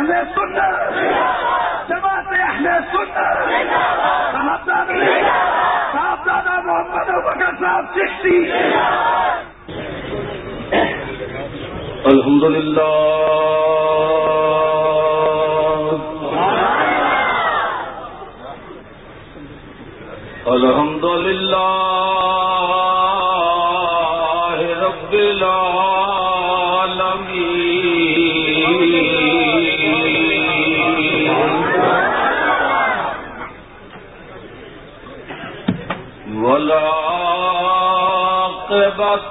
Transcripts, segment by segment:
اہل سنت۔ جماعت اہل سنت۔ صاحب دادا محمد بکر صاحب چشتی۔ الحمد للہ الحمد للہ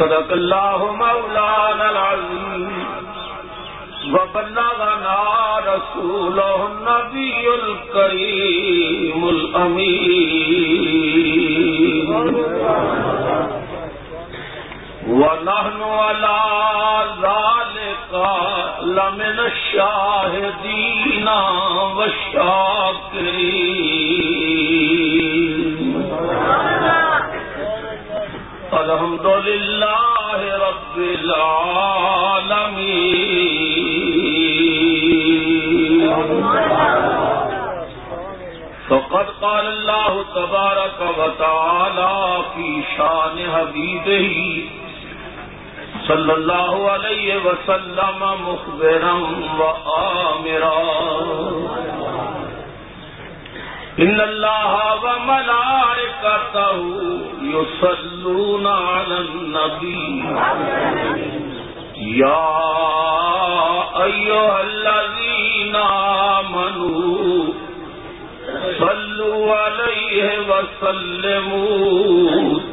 صدق الله مولانا العظيم. وبلغنا رسوله النبي الكريم الأمين. ونحن على ذلك لمن الشاهدين والشاكرين. الحمد لله رب العالمين. فقد قال الله تبارك وتعالى في شان حبيبه صلى الله عليه وسلم مخبرا وآمرا إن الله وملائكته يصلون على النبي يا أيها الذين آمنوا صلوا عليه وسلموا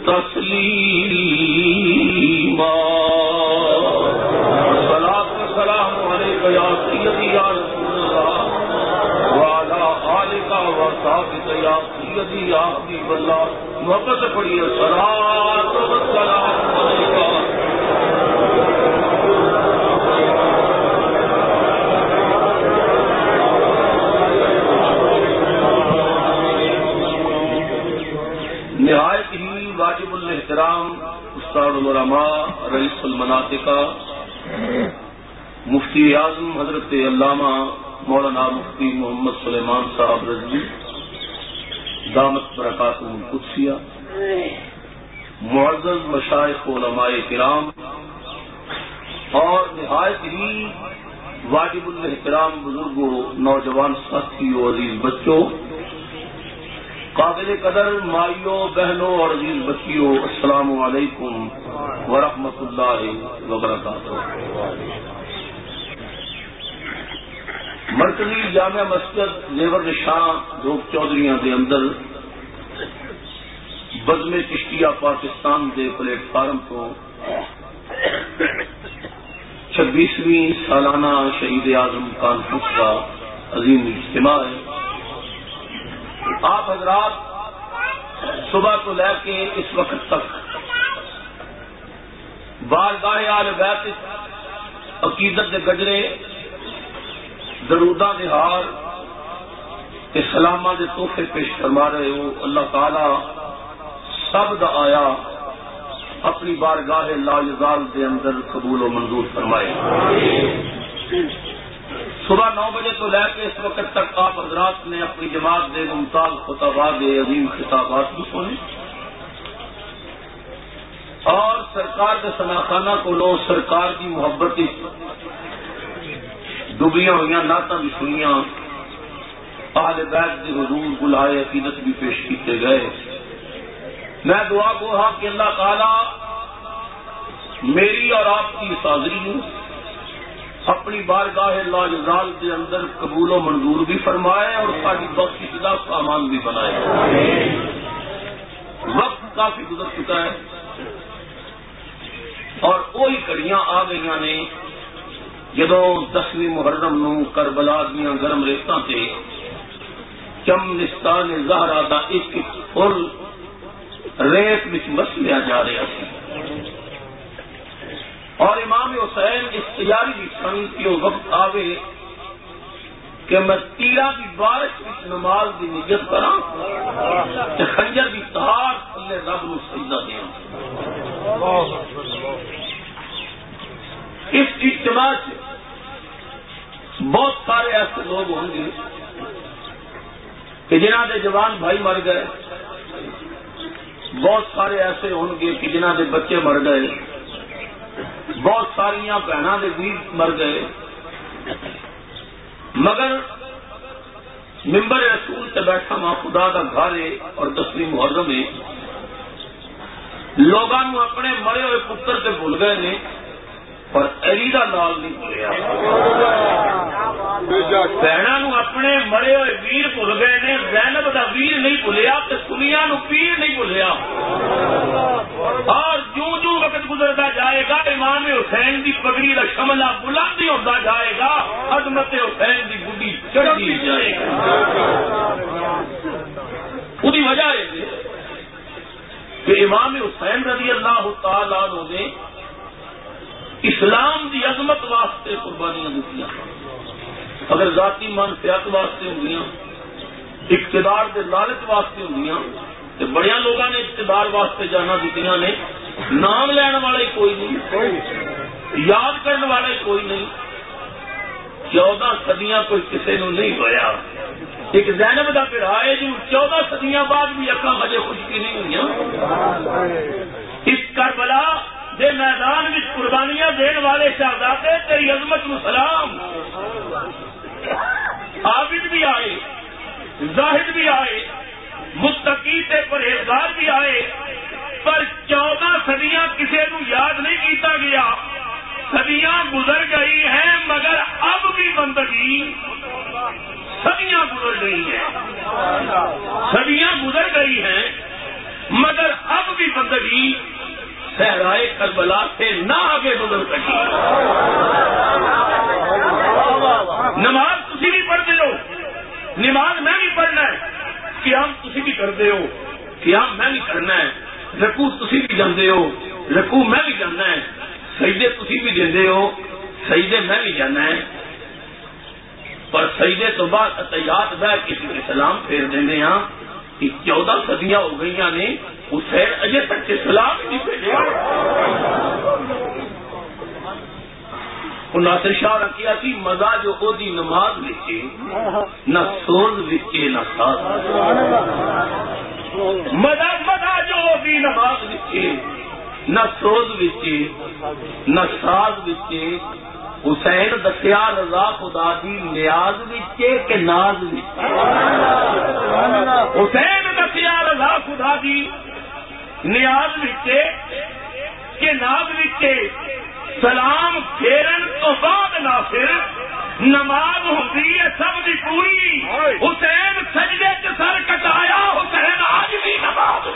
تسليما الصلاة والسلام عليك يا سيدي يا رسول الله وعلى آلك وصحبك يا سيدي يا حبيب الله محبت سے پڑھیے۔ صلاة والسلام عليك واجب الاحترام استاد العلماء رئیس المناطقہ مفتی اعظم حضرت علامہ مولانا مفتی محمد سلیمان صاحب رضوی، دامت برکات القدسیہ، معزز مشائق علماء کرام، اور نہایت ہی واجب الاحترام بزرگوں نوجوان ساتھیوں عزیز بچوں قابل قدر مائیوں، بہنوں اور عزیز بچیوں، السلام علیکم ورحمۃ اللہ وبرکاتہ۔ مرکزی جامع مسجد نیور نشان لوگ چودھری کے اندر بزم چشتیا پاکستان کے پلیٹ فارم کو چھبیسویں سالانہ شہید اعظم کانفرنس کا عظیم اجتماع ہے۔ آپ حضرات صبح کو لے کے اس وقت تک بار گاہ آل بیت عقیدت کے گجرے درودہ کے ہار سلامہ کے تحفے پیش فرما رہے ہو، اللہ تعالی سب دا آیا اپنی بار گاہ لاجال کے اندر قبول و منظور فرمائے۔ صبح نو بجے تو لے کے اس وقت تک آپ حضرات نے اپنی جماعت دے ممتاز خطابہ دے عظیم خطابات بھی سنے اور سرکار کے سناخانہ کو لو سرکار کی محبت ڈبیاں ہوئی نعت بھی سنیا آل بیت کے حضور بلائے عقیدت بھی پیش کیتے گئے۔ میں دعا کو ہاں کہ اللہ تعالی میری اور آپ کی حاضری اپنی بارگاہ لاجزال کے اندر قبول و منظور بھی فرمائے اور ساری بخش کا سامان بھی بنائے۔ وقت کافی گزر چکا ہے اور وہی کڑیاں آ گئی نے۔ جدو دسویں محرم نو کربلا دیا گرم ریتوں سے چم نستان زہرا دا ایک فل ریت بس لیا جا رہا سی۔ اور امام حسین اس تیاری کی سن کی وقت آوے کہ میں تیرا کی بارش اس نماز کی نجت کرا خنجر کی تار تھلے رب نو سجدہ دیا۔ اس اجتماع سے بہت سارے ایسے لوگ ہوں گے کہ جنہ کے جوان بھائی مر گئے، بہت سارے ایسے ہوں گے کہ جنہ کے بچے مر گئے۔ بہت ساری بہنوں کے بھی مر گئے۔ مگر ممبر رسول سے بیٹھا ماں خدا کا گھر ہے اور دسویں محرم ہے۔ لوگوں اپنے مرے ہوئے پتر سے بھول گئے نے۔ پر علی کا نال نہیں بھولیا بہنوں اپنے مرے ہوئے ویر بھول گئے نے زینب کا ویر نہیں بھولیا تو سنیا نو پیر نہیں بھولیا۔ اور جو جو وقت گزرتا جائے گا امام حسین کی پگڑی کا شملہ بلند ہی ہوتا جائے گا عظمت حسین کی بڈی چڑھتی جائے گا وہی وجہ ہے کہ امام حسین رضی اللہ تعالی نے اسلام دی عظمت واسطے قربانیاں دیتی اگر ذاتی منفیات واسطے ہوں اقتدار دے لالچ واسطے ہوں تو بڑے لوگوں نے اقتدار واسطے جانا دیتی نے، نام لین والے کوئی نہیں، یاد کرنے والے کوئی نہیں۔ چودہ سدیاں کوئی کسی نو نہیں ہویا۔ ایک زینب کا پھر آئے جو چودہ سدیاں بعد بھی اکا مجھے خشکی نہیں ہوئی۔ اس کربلا دے میدان میں قربانیاں دین والے شہزادے، تیری عظمت سلام۔ عابد بھی آئے، زاہد بھی آئے، مستقی تے پرہیزگار بھی آئے، پر چودہ صدیاں کسی نو یاد نہیں کیتا گیا۔ صدیاں گزر گئی ہیں، مگر اب بھی بندگی صدیاں گزر گئی ہیں۔ صدیاں گزر گئی ہیں، مگر اب بھی بندگی صحرائے کربلا سے نہ آگے گزر سکی نماز تھی بھی پڑھتے ہو نماز میں بھی پڑھنا ہے۔ قیام تھی بھی کرتے ہو۔ قیام میں بھی کرنا ہے۔ رکو تھی بھی جانے ہو۔ رکو میں بھی جانا ہے۔ سجدے تھی بھی دے ہو۔ سجدے میں بھی جانا ہے۔ پر سجدے تو بعد اتیات بہ کسی کے سلام پھیر دینے ہاں۔ چودہ سدیاں ہو گئی نے حسین اجے تک سلام نہیں بھیجے ناصر شاہ رکھیا سی مزہ جو او دی نماز لکھے نہ سوز لکھے نہ ساز مزہ مزہ جو او دی نماز لکھے نہ سوز لکھے نہ ساز لکھے حسین دسیا رضا خدا کی نیاز بچے کہ ناز حسین دسیا رضا خدا کی نیاز بچے کہ ناز بچے سلام پھیرن تو بعد ناصر نماز ہوں سب کی پوری۔ حسین سجدے سر کٹایا، حسین آج بھی نماز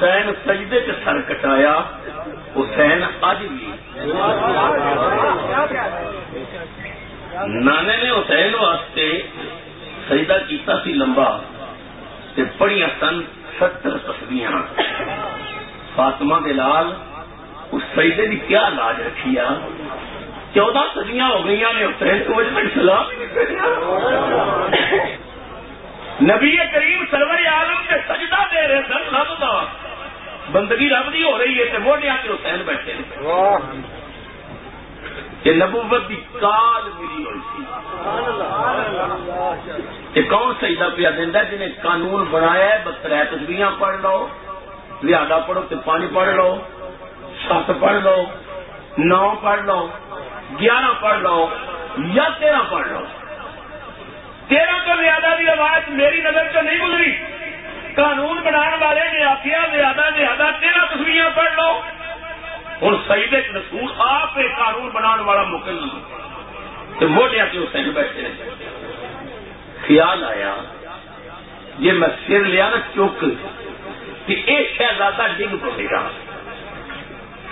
حسین سجدے کے سر اج بھی۔ نانے نے حسین واسطے سجدہ کیتا سی لمبا پڑھیا سن ستر تصویر فاطمہ دلال اس سجدے کی کیا لاج رکھی آ؟ چودہ سدیاں ہو گئی نے حسین کو سلام نبی کریم سرور عالم سے سجدہ دے رہے سن رب کا بندگی رب دی ہو رہی ہے تو وہ کے حسین بیٹھے یہ نبوت کی کال ملی ہوئی تھی۔ کون سجدہ پیا دینا جنہیں قانون بنایا ہے بتر تصویر پڑھ لو زیادہ پڑھو تو پانچ پڑھ لو، سات پڑھ لو، نو پڑھ لو، گیارہ پڑھ لو، یا تیرہ پڑھ لو۔ تیرہ تو زیادہ بھی روایت میری نظر سے نہیں گزری۔ قانون بنانے والے نے آخیا زیادہ زیادہ، تیرہ تصویر پڑھ لو۔ ہوں سعید رسول، آپ قانون بنا والا مکل تو موٹیا کے حسین بیٹھے خیال آیا یہ میں سر لیا نا چک کہ ایک شہزادہ ڈگ پڑے گا۔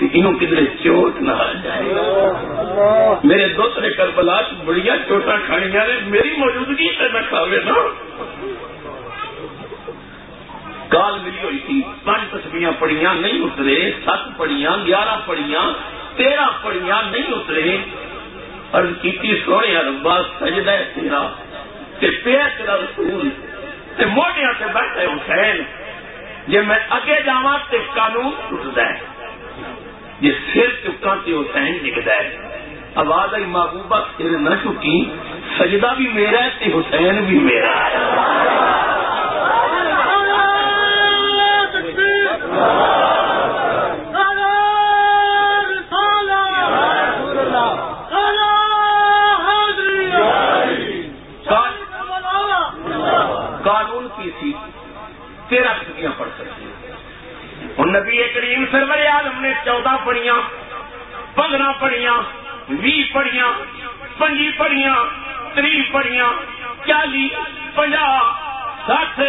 انہوں کدھر چوٹ نہ آ جائے۔ میرے دوسرے کربلا بڑی چوٹا کھانیا نے میری موجودگی سے میں کھا لینا کال ملی ہوئی تھی، پانچ تصویر پڑیاں نہیں اترے، سات پڑیاں گیارہ پڑیاں تیرہ پڑیاں نہیں اترے۔ اور کی سونے ربا سجدہ تیرا پیا تیرا رسول موٹیا سے بیٹھے حسین۔ جی میں اگے جا تو قانون ٹوٹتا ہے۔ یہ سر چکا تو حسین نکتا آواز آئی محبوبہ سر نہ چکی سجدہ بھی میرا ہے حسین بھی میرا ہے۔ قانون کی سی تیرہ چھٹیاں پڑھ سکتی اور نبی کریم سرور عالم نے چودہ پڑھیاں، پندرہ پڑھیاں بھی پڑھیاں، پنجی پڑھیاں تری پڑھیاں چالی پنجا سات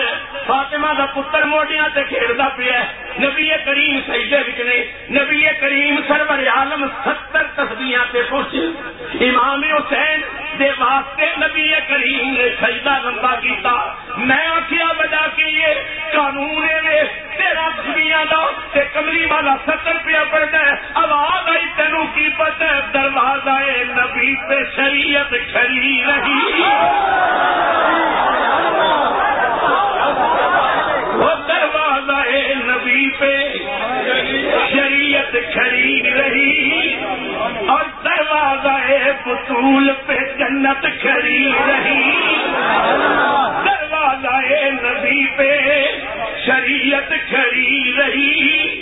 فاطمہ دا پتر موڈیاں تے کھیڑدا پیا نبی کریم سجدے وچ نے نبی کریم سرور عالم ستر تسبیحاں تے پہنچے۔ امام حسین دے واسطے نبی کریم نے سجدہ لمبا کیتا۔ میں آخیا بجا کے یہ قانون ہے تیرا دنیا دا تے کملی والا ستر پیا پڑتا ہے۔ آواز آئی، تینو کی پتہ دروازہ نبی پہ شریعت کھڑی رہی۔ دروازہ بطول پہ جنت کھڑی رہی۔ دروازہ نبی پہ شریعت کھڑی رہی۔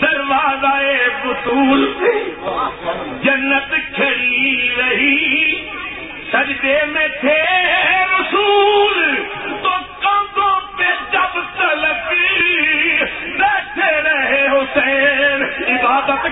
دروازہ بطول پہ جنت کھڑی رہی۔ سجدے میں تھے رسول، تو کندھوں پہ جب تلک بیٹھے رہے حسین، عبادت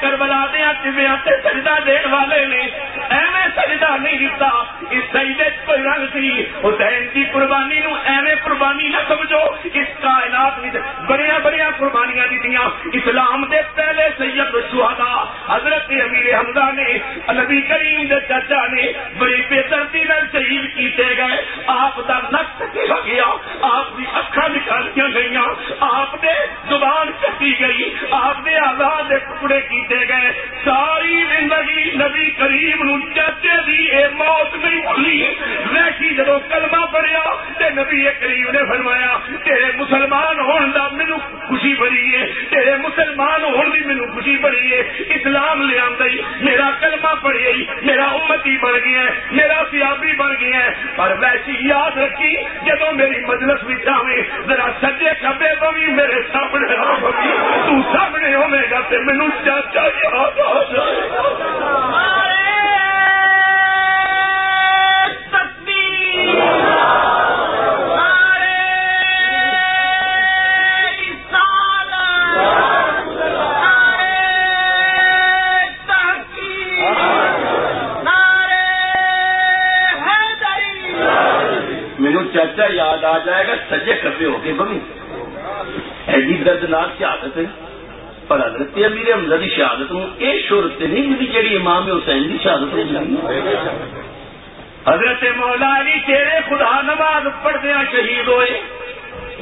کربلا دیا جمعیات سجدہ دین والے نے۔ ایویں سجدہ نہیں دیتا اس سجدے کوئی رنگ سی۔ حسین کی قربانی نو ایویں قربانی نہ سمجھو۔ اس کائنات بڑی بڑی قربانیاں دیتیاں اسلام دے پہلے سید شہدا حضرت امیر حمزہ نے، نبی کریم دے چاچا نے بڑی بے نال شہید کیتے گئے۔ آپ دا نقص کیا گیا، آپ کی اکھا نکالیاں گئی آپ نے زبان کٹی گئی، آپ نے آزاد ٹکڑے کیتے گئے۔ ساری زندگی نبی کریم نو دنیا تیری یہ موت نہیں کھلی لیکن جب کلمہ پڑیا تے نبی کریم نے فرمایا، تیرے مسلمان ہون دا مینو خوشی بڑی ہے تیرے مسلمان ہون دی مینو خوشی بڑی ہے اسلام لے میرا کلمہ پڑی میرا امتی بن گیا ہے میرا سیابی بن گیا ہے پر ویسی یاد رکھی جب میری مجلس بھی جاوے ذرا سجے کبے بھی میرے سامنے آ پوی تو سامنے ہوے گا تے مینو چاچا یاد آ جائے چرچا یاد آ جائے گا، سجے کبے ہو کے بنی۔ ایسی جی، دردناک شہادت ہے؟ پر حضرت امیر حمزہ کی شہادت ہوں یہ شہرت نہیں ملی جی امام حسین کی شہادت ملی۔ حضرت مولا علی تیرے خدا نماز پڑھدیا شہید ہوئے۔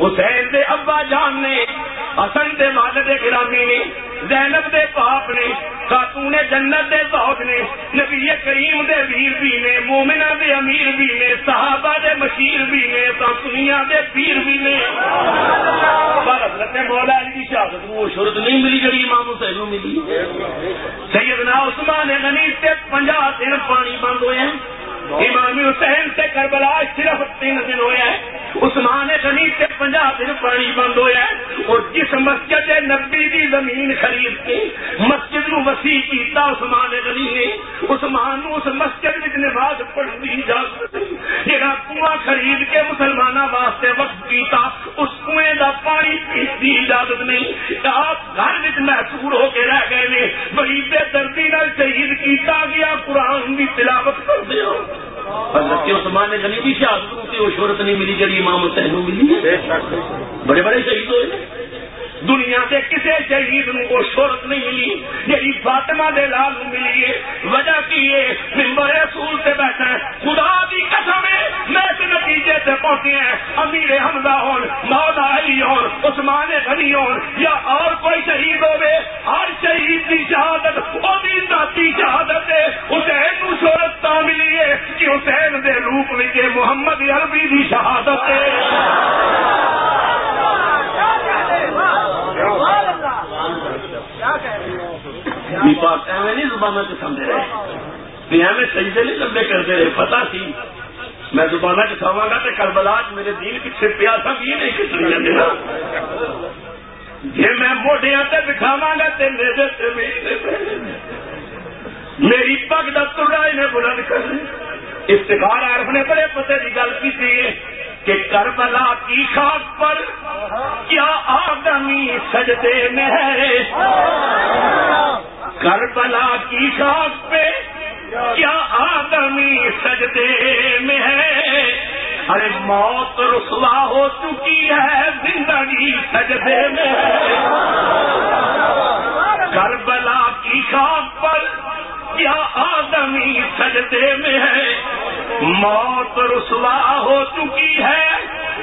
حسین دے ابا جان نے حسن دے والد گرامی نے، زینب دے پاپ نے، خاتون جنت دے زوج نے، نبی کریم دے ویر بھی نے مومنا دے امیر بھی نے، صحابہ دے مشیر بھی نے دنیا دے پیر بھی نے۔ پر حضرت مولا علی کی شہادت وہ شرط نہیں ملی جڑی امام حسین ملی۔ سیدنا عثمان غنی تے پنجا دن پانی بند ہوئے ہیں۔ امام حسین سے کربلا صرف تین دن ہوا ہے عثمان غنی سے پنجا دن پانی بند ہوا ہے اور جس مسجد نبی دی زمین خرید کے مسجد نو وسیع کیتا عثمان غنی نے، عثمان نو اس مسجد میں نماز پڑھنے کی اجازت جہاں کنواں خرید کے مسلمانوں واسطے وقت کیتا، اس کنویں دا پانی پیس کی اجازت نہیں۔ آپ گھر میں محسور ہو کے رہ گئے نے بڑی بے دردی نال شہید کیتا گیا، قرآن بھی تلاوت کر دیا۔ حضرت عثمان غنی بھی شہادت وہ شہرت نہیں ملی جڑی امام حسین ملی بڑے بڑے شہید ہوئے دنیا سے کسی شہید نو وہ شہرت نہیں ملی جی فاطمہ دے لال ملی ہے۔ وجہ کی ہے؟ ممبر رسول سے بیٹھا ہے۔ خدا دی قسم ہے، میں اس نتیجے سے پہنچے ہیں۔ امیر حمزہ ہون، مولا علی ہون، عثمان غنی ہون، یا اور کوئی شہید ہوے ہر شہید کی شہادت، وہ ذاتی شہادت ہے۔ حسین نو شہرت تا ملی ہے کہ حسین دے روپ میں محمد عربی دی شہادت ہے۔ نہیں زبانہ سے سمجھ رہے۔ میں سجدے نہیں لمبے کرتے رہے پتا سی میں زبانہ کے چاہوں گا تو کربلا میرے دین پیچھے پیا تھا بھی نہیں کھچڑیاں دینا۔ جی میں موڈیا سے دکھاوا گا تو میرے میری پگ دفتر نے بلند کر افتخار عرف نے بڑے پتے کی گل کی کہ کربلا کی خاک پر کیا آدمی سجدے میں ہے؟ کربلا کی خاک پہ کیا آدمی سجدے میں ہے؟ ارے موت رسوا ہو چکی ہے زندگی سجدے میں۔ ہے کربلا کی خاک پر کیا آدمی سجدے میں ہے؟ موت رسوا ہو چکی ہے،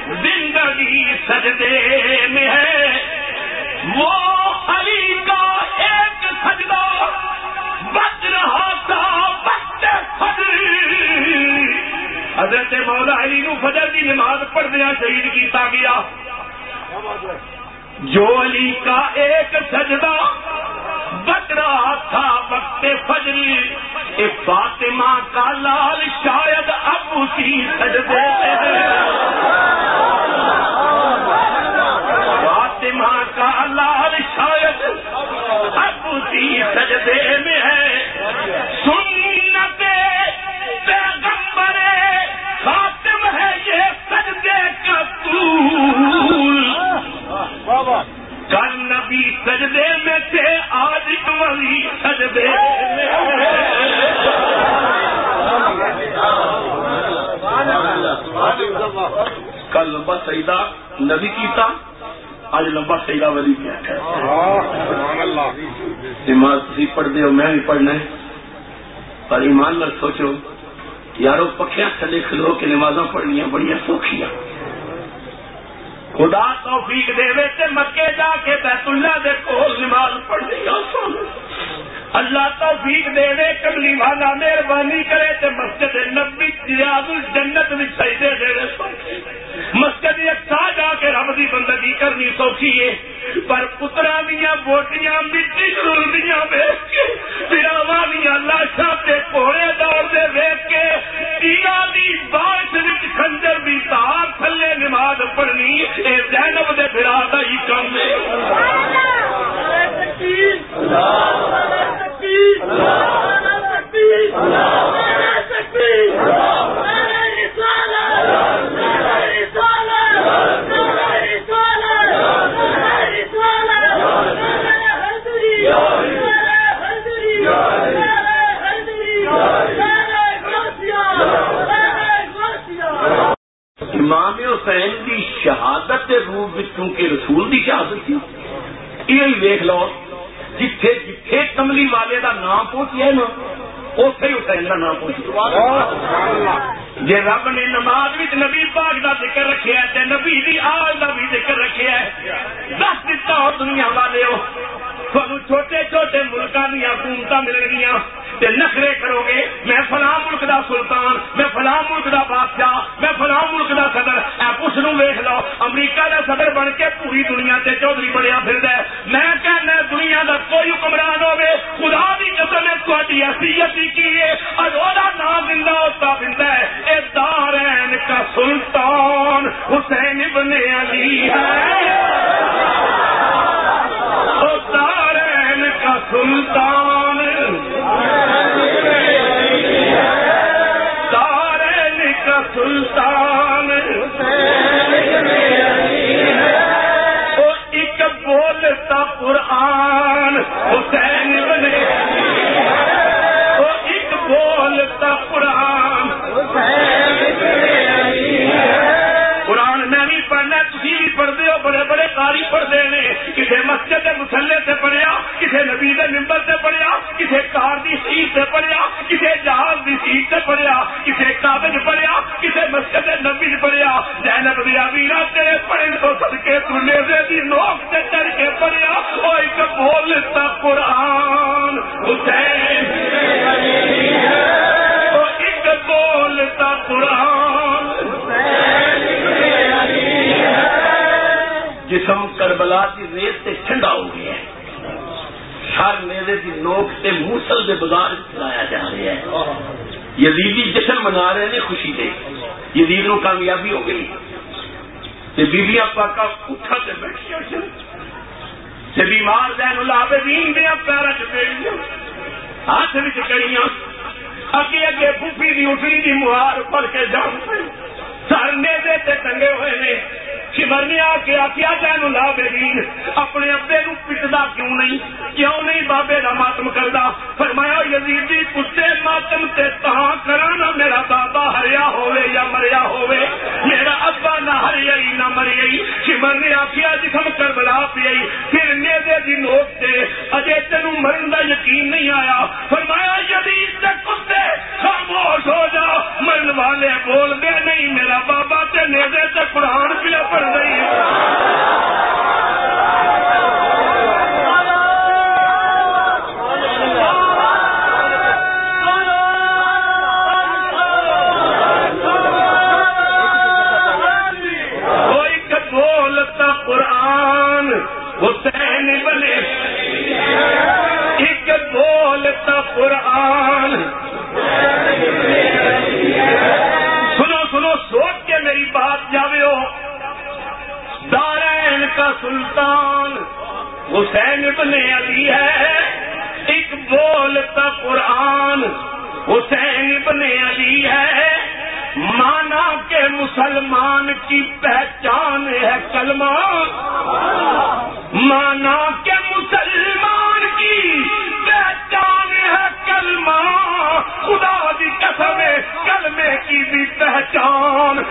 زندگی سجدے میں ہے۔ وہ علی کا ایک سجدہ بچ رہا تھا بچے فجر حضرت مولا علی نو فجر کی نماز پڑھ دیا شہید کیتا گیا۔ جو علی کا ایک سجدہ رہا تھا وقت فجری فاطمہ کا لال شاید اب اسی سجدے۔ میں فاطمہ کا لال شاید اب اسی سجدے میں ہے۔ سنت پیغمبر خاتم ہے یہ سجدے کا طول کل نبی سجدے میں تھے آج سجدے کل لمبا سیدا نبی کیتا، آج لمبا سیدا ولی کیا نماز تھی پڑھتے ہو، میں بھی پڑھنا پر ایمان نال سوچو، یارو پکیا تھلے کھلو کے نمازاں پڑھنیا بڑی سوکھیاں۔ خدا توفیق دے تے مکے جا کے بیت اللہ دے کول نماز پڑھنی آسان۔ اللہ توفیق دے وے کملی والا مہربانی کرے تے مسجد نبی ریاض الجنت وچ سجدے دے وے مسجد اکسا جا کے رب کی بندگی کرنی سوکھی ہے۔ پر پترا دیا بوٹیاں مٹی ویک کے پراوا دیا لاشا کے کوڑے دور دے ویک کے تیرا دی بارش وچ خنجر دی تار تھلے نماز پڑھنی اے زینب دے پھرا دا ہی کم ہے۔ امام حسین کی شہادت کے روپ چونکہ رسول کی شہادت تھی یہ ویخ لو۔ جتھے جتھے کملی والے کا نام پہنچیا نا اتے ہی حسین کا نام پہنچیا جی رب نے نماز نبی پاک کا ذکر رکھا ہے نبی دی آج کا بھی ذکر رکھا ہے، دس دتا ہو دنیا والے ہو۔ چھوٹے چھوٹے ملکوں دیا حکومت مل گیا نخرے کرو گے، میں فلاں ملک دا سلطان، میں فلاں ملک دا بادشاہ، میں فلاں ملک دا صدر اس نو ویخ لو، امریکہ دا صدر بن کے پوری دنیا تے چودھری بنیا پھر میں کہنا دنیا دا کوئی حکمران ہوگی خدا بھی قسم ہے تھوڑی حیثیت کی ہے؟ اور نام زندہ ہوتا پھرتا ہے۔ اے دارین کا سلطان حسین ابن علی ہے۔ دارین کا سلطان حسین بنے۔ وہ ایک بولتا قرآن۔ قرآن میں بھی پڑھنا تھی بھی پڑھتے ہو، بڑے بڑے تاریخ پڑھتے ہیں۔ کسی مسجد مسلے سے پڑھیا کسی نبی ممبر سے پڑھیا کسی کار کی سیٹ سے پڑھیا کسی جہاز کی سیٹ سے پڑھیا کسی کاغذ پڑھیا کسی مسجد نبی پڑھیا۔ زینب دیا ویرا تیرے پڑھے تو سد کے تیزے کی نوک سے چڑھ کے پڑھیا۔ وہ ایک بولتا قرآن، حسین۔ وہ ایک بولتا قرآن جسم کربلا کی ریت سے ٹھنڈا ہو گیا ہے۔ ہر میرے کی نوک سے موسل کے بازار چلایا جا رہا ہے۔ یزیدی جشن منا رہے ہیں خوشی دے یزید نو کامیابی ہو گئی۔ بیبیاں پاکا اٹھا سے بیٹھیا سے بیمار زین العابدین دیا پیرا چ ہاتھ وچ کڑیاں۔ اگے اگے پھوپھی دی اٹھنی دی مہار پڑھ کے جان سر نیزے تے ٹنگے ہوئے نے۔ چمرنے آ کے آخیا جین العابدین اپنے ابے نو پٹدا کیوں نہیں کیوں نہیں بابے دا ماتم کردا فرمایا یزید جی کتے ماتم تے تاں کرانا میرا بابا ہریا ہوے یا مریا ہوے میرا ابا نہ ہریا نہ مریا چمر نے آخیا جسم کربلا پی پھر نیزے دی نوک تے اجے تینو مرن دا یقین نہیں آیا فرمایا یزید تے کتے خاموش ہو جا مرن والے بول دے نہیں میرا بابا تے نیزے تے قرآن پیا پڑھ قرآن بنے ایک قرآن سنو سنو سوچ کے میری بات جاوے ہو۔ دارین کا سلطان۔ حسین ابن علی ہے۔ ایک بولتا قرآن۔ حسین ابن علی ہے۔ مانا کے مسلمان کی پہچان ہے کلمہ۔ مانا کے مسلمان کی پہچان ہے کلمہ۔ خدا دی قسم کلمے کی بھی پہچان۔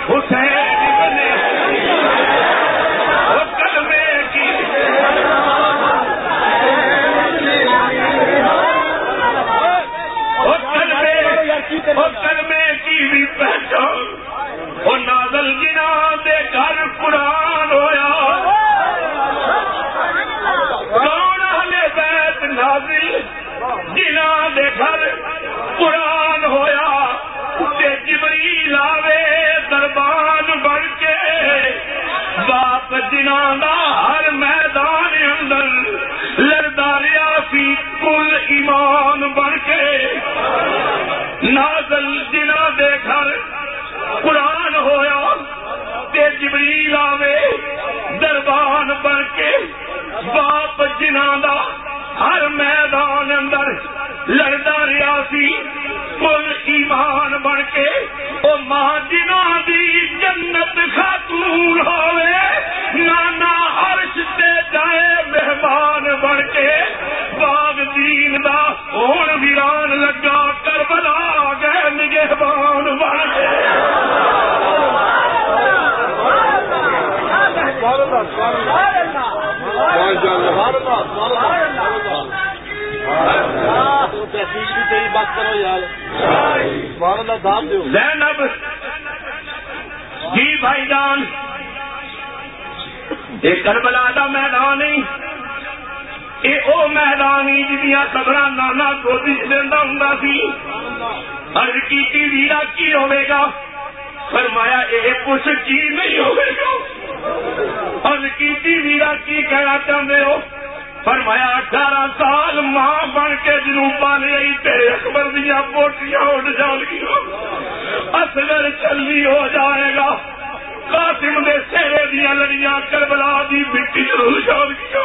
دیا کربلا دی مٹی ضرور جان گیا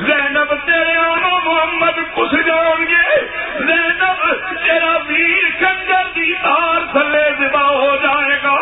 زینب تیرے آنا محمد پوچھ جان گے؟ زینب، تیرا ویر کنجر دی تار تھلے دبا ہو جائے گا۔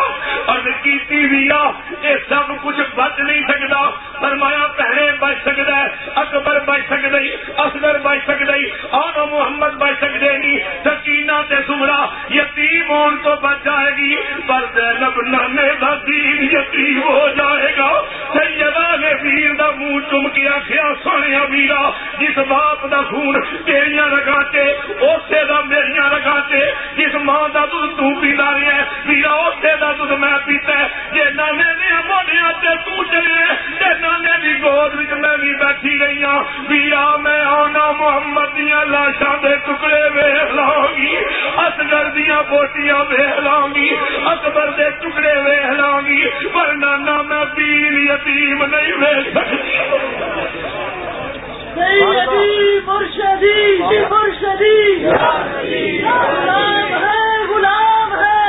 اور کیتی ویا یہ سب کچھ بچ نہیں سکتا۔ فرمایا، پہلے بچ سکتا ہے، اکبر بچ سکتا ہی اصغر بچ سکتا ہی آنا محمد بچ سکتے نہیں سکینہ تے سمرا یتیم ہون تو بچ جائے گی، پر زینب نانے دا دین یتیم ہو جائے گا۔ سیدہ نے ویر دا منہ چم کے آخیا سونے ویرا جس باپ دا خون تیریاں لگا کے اسے دا میریاں لگا کے جس ماں دا دودھ تو پیتا رہا ہے ویرا اسے دا دودھ میں پیتا ہے، جے نانے دیا موڈیا تے تو چلے تے نانے دی گود وچ میں بھی بیٹھی گئی ہوں ویرا میں آنا محمد دیا لاشاں دے ٹکڑے ویخ لاؤں گی اصغر دیا بوٹیاں ویخ لاؤں گی اکبر دے ٹکڑے ویخ لاؤں گی پر نانا میں پیر یتیم نہیں بھیج سکتی۔ غلام ہے غلام ہے۔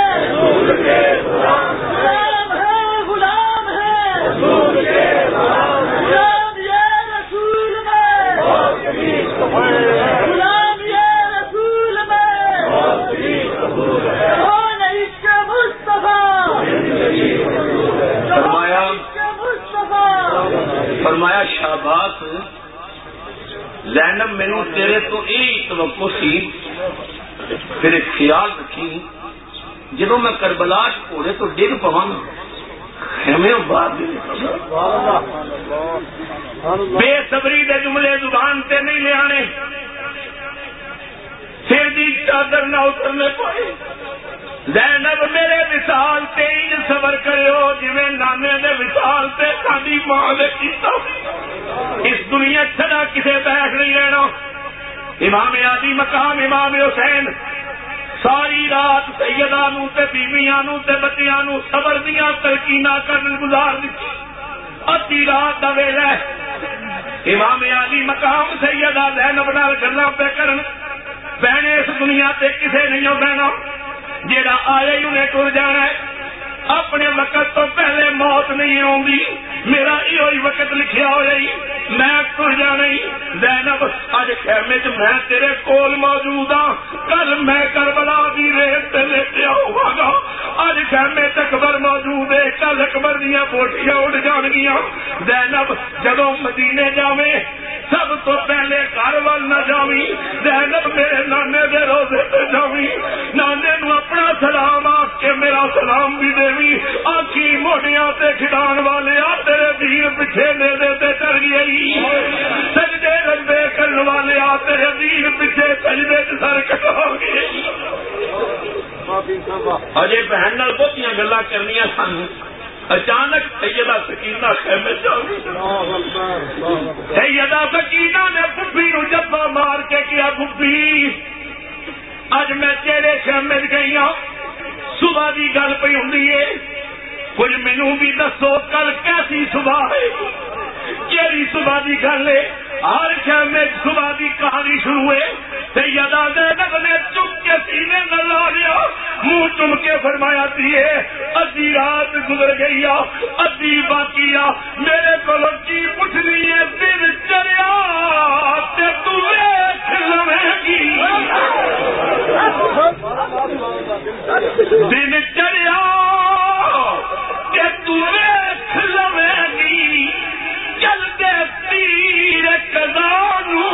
غلام ہے غلام ہے غلام یہ رسول میں غلام یہ رسول میں کون عشق مصطفیٰ فرمایا عشق مصطفیٰ فرمایا شاباس زینب مینو تیرے تو یہ توقع سی پھر خیال رکھی جدو میں کربلاش گھوڑے تو ڈگ پوا گا باہر بے صبری دے جملے زبان تے نہیں لے آنے۔ سر دی چادر نہ اترنے پائے۔ زینب میرے وصال تے انج صبر کریو، جویں نانے دے وصال تے ساڈی ماں نے کیتا۔ اس دنیا چھڑا کسے بیٹھ نہیں رہنا۔ امام عادی مقام، امام حسین، ساری رات سیدہ نو تے بیویاں نو تے بچیاں نو صبر دیاں تلقیناں کرن گزار دتی۔ ادھی رات دا ویلا امام علی مقام سیدہ زینب نال گلاں پہ کرن۔ بہنے اس دنیا تے کسے نہیں بہنا جیڑا آیا ہی انہیں ٹر جانا ہے۔ اپنے وقت تو پہلے موت نہیں آؤں میرا یہ وقت لکھیا ہوا ہی۔ میں ٹر جانا زینب اج خیمے چ میں تیرے کول موجود ہاں۔ کل میں کربلا دی ریت تے لے کے آؤں گا۔ اج خیمے چ موجود ہے۔ کل اکبر دیا بوٹیاں اڑ جان گیا زینب جدو مدینے جاویں، سب تو پہلے گھر وال نہ جاوی زینب میرے نانے دے روزے تے جاوی نانے نو اپنا سلام آخ کے میرا سلام بھی دے آخی موڈیاں تے کھڈان والے آ تیرے دین پیچھے میرے تے چڑھ گئی سجدے رگبے کرنے والے آ تیرے دین پیچھے سجدے سر کٹا گئی اجے بہن نال بہت گلا کرنی سن۔ اچانک سیدہ سکینہ خیمے سیدہ سکینہ نے ببی نو جبا مار کے کیا ببی اج میں تیرے خیمے گئی ہوں صبح کی گل پی ہوں کچھ مینو بھی دسو کل کیسی صبح ہے۔ کیری صبح کی گل ہے۔ ہر شہر میں صبح کی کہانی شروع ہوئے سیدہ زینب نے چپ کے سینے نہ لا لیا۔ منہ چم کے فرمایا دیے ادھی رات گزر گئی آ، ادھی باقی آ۔ میرے کو کی پوچھنی ہے، دن چڑیا دن چڑیا کہ گی چلتے تیر کزانو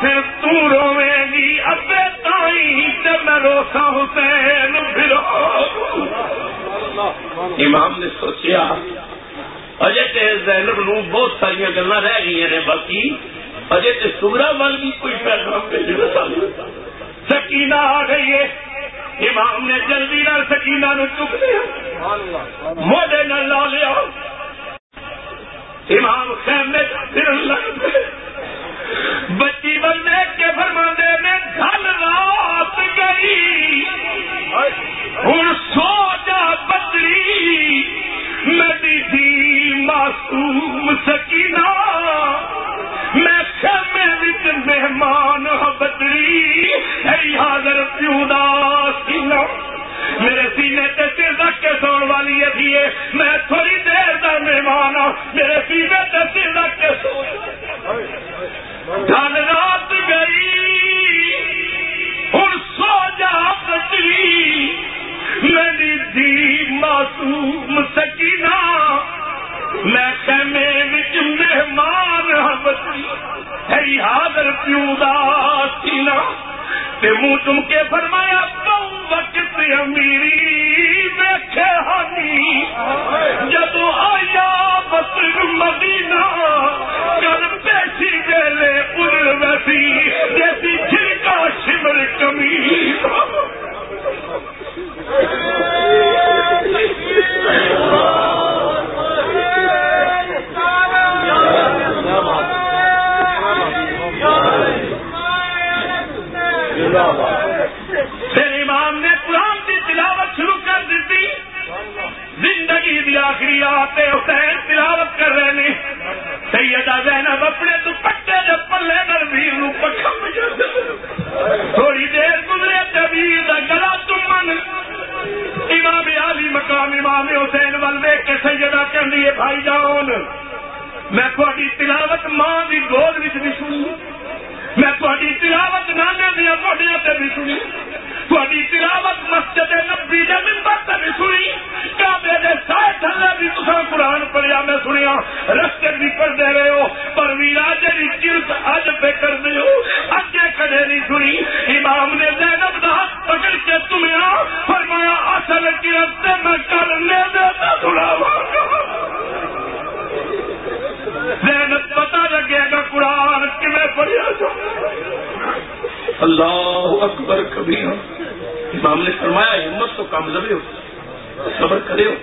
پھر تو روے گی، ابے تائی تے میں روسا حسین امام نے سوچیا، اجے تے زینب نو بہت ساری گلا رہ گئی نے باقی اجے تے سورا وال بھی کوئی پیغام بھیجنا سکینہ آ گئی ہے۔ امام نے جلدی نال سکینہ نو چک لیا۔ موڈے نہ لا لیا۔ امام خیم میں پھر لگ پہ بچی بندے کے فرماندے میں گھل رات گئی۔ ہوں سو جا بدری ندی تھی معصوم سکینہ۔ میں خیمے وچ مہمان ہاں بدری؟ ہے حاضر پیو دا سینہ میرے سینے تے سر رکھ کے سون والی ہے تھی میں تھوڑی دیر کا مہمان ہوں میرے سینے تے سر رکھ کے سو ڈھل رات گئی ہوں سو جا بچی میری دی معصوم سکینہ میں خیمے وچ مہمان ہاں ہے حاضر پیو دا سینہ تے منہ تم کے فرمایا بہو وقت امیری ویکھے ہانی جدو آیا بسر مدینہ کل پیسی ویلے ار ویسی، جیسی چھلکا شمر کمی پھر امام نے قرآن کی تلاوت شروع کر دیتی۔ زندگی دی آخری آتے حسین تلاوت کر رہے نے۔ سیدہ زینب اپنے دوپٹے دے پلے نر ویر نو پکھا تھوڑی دیر گزرے تے دا گلا چمن امام علی مقام امام حسین ول دیکھ کے سیدہ کہندی ہے، بھائی جان، میں تھوڑی تلاوت ماں دی گود وچ بھی سنی میں تھوڑی تلاوت نانے دیا گوڈیا سے بھی سنی۔ تھوڑی تلاوت مسجد نبی دے ممبر سے بھی سنی۔ کعبے دے سائے تھلے بھی تساں قرآن پڑھیا میں سنیا۔ رستے بھی پڑھ دے رہے ہو، پر ویرا جی چرت اج پہ کر دے ہو، اگے کدے نہیں سنی۔ امام نے زینب دا ہاتھ پکڑ کے تمہیں فرمایا، اصل چرت سے میں کر لے دیتا سناواں زینب پتا لگے گا قرآن کمیں پڑھیا جا۔ اللہ اکبر کبھی امام نے فرمایا ہمت تو کامیابی ہو صبر کرے ہو۔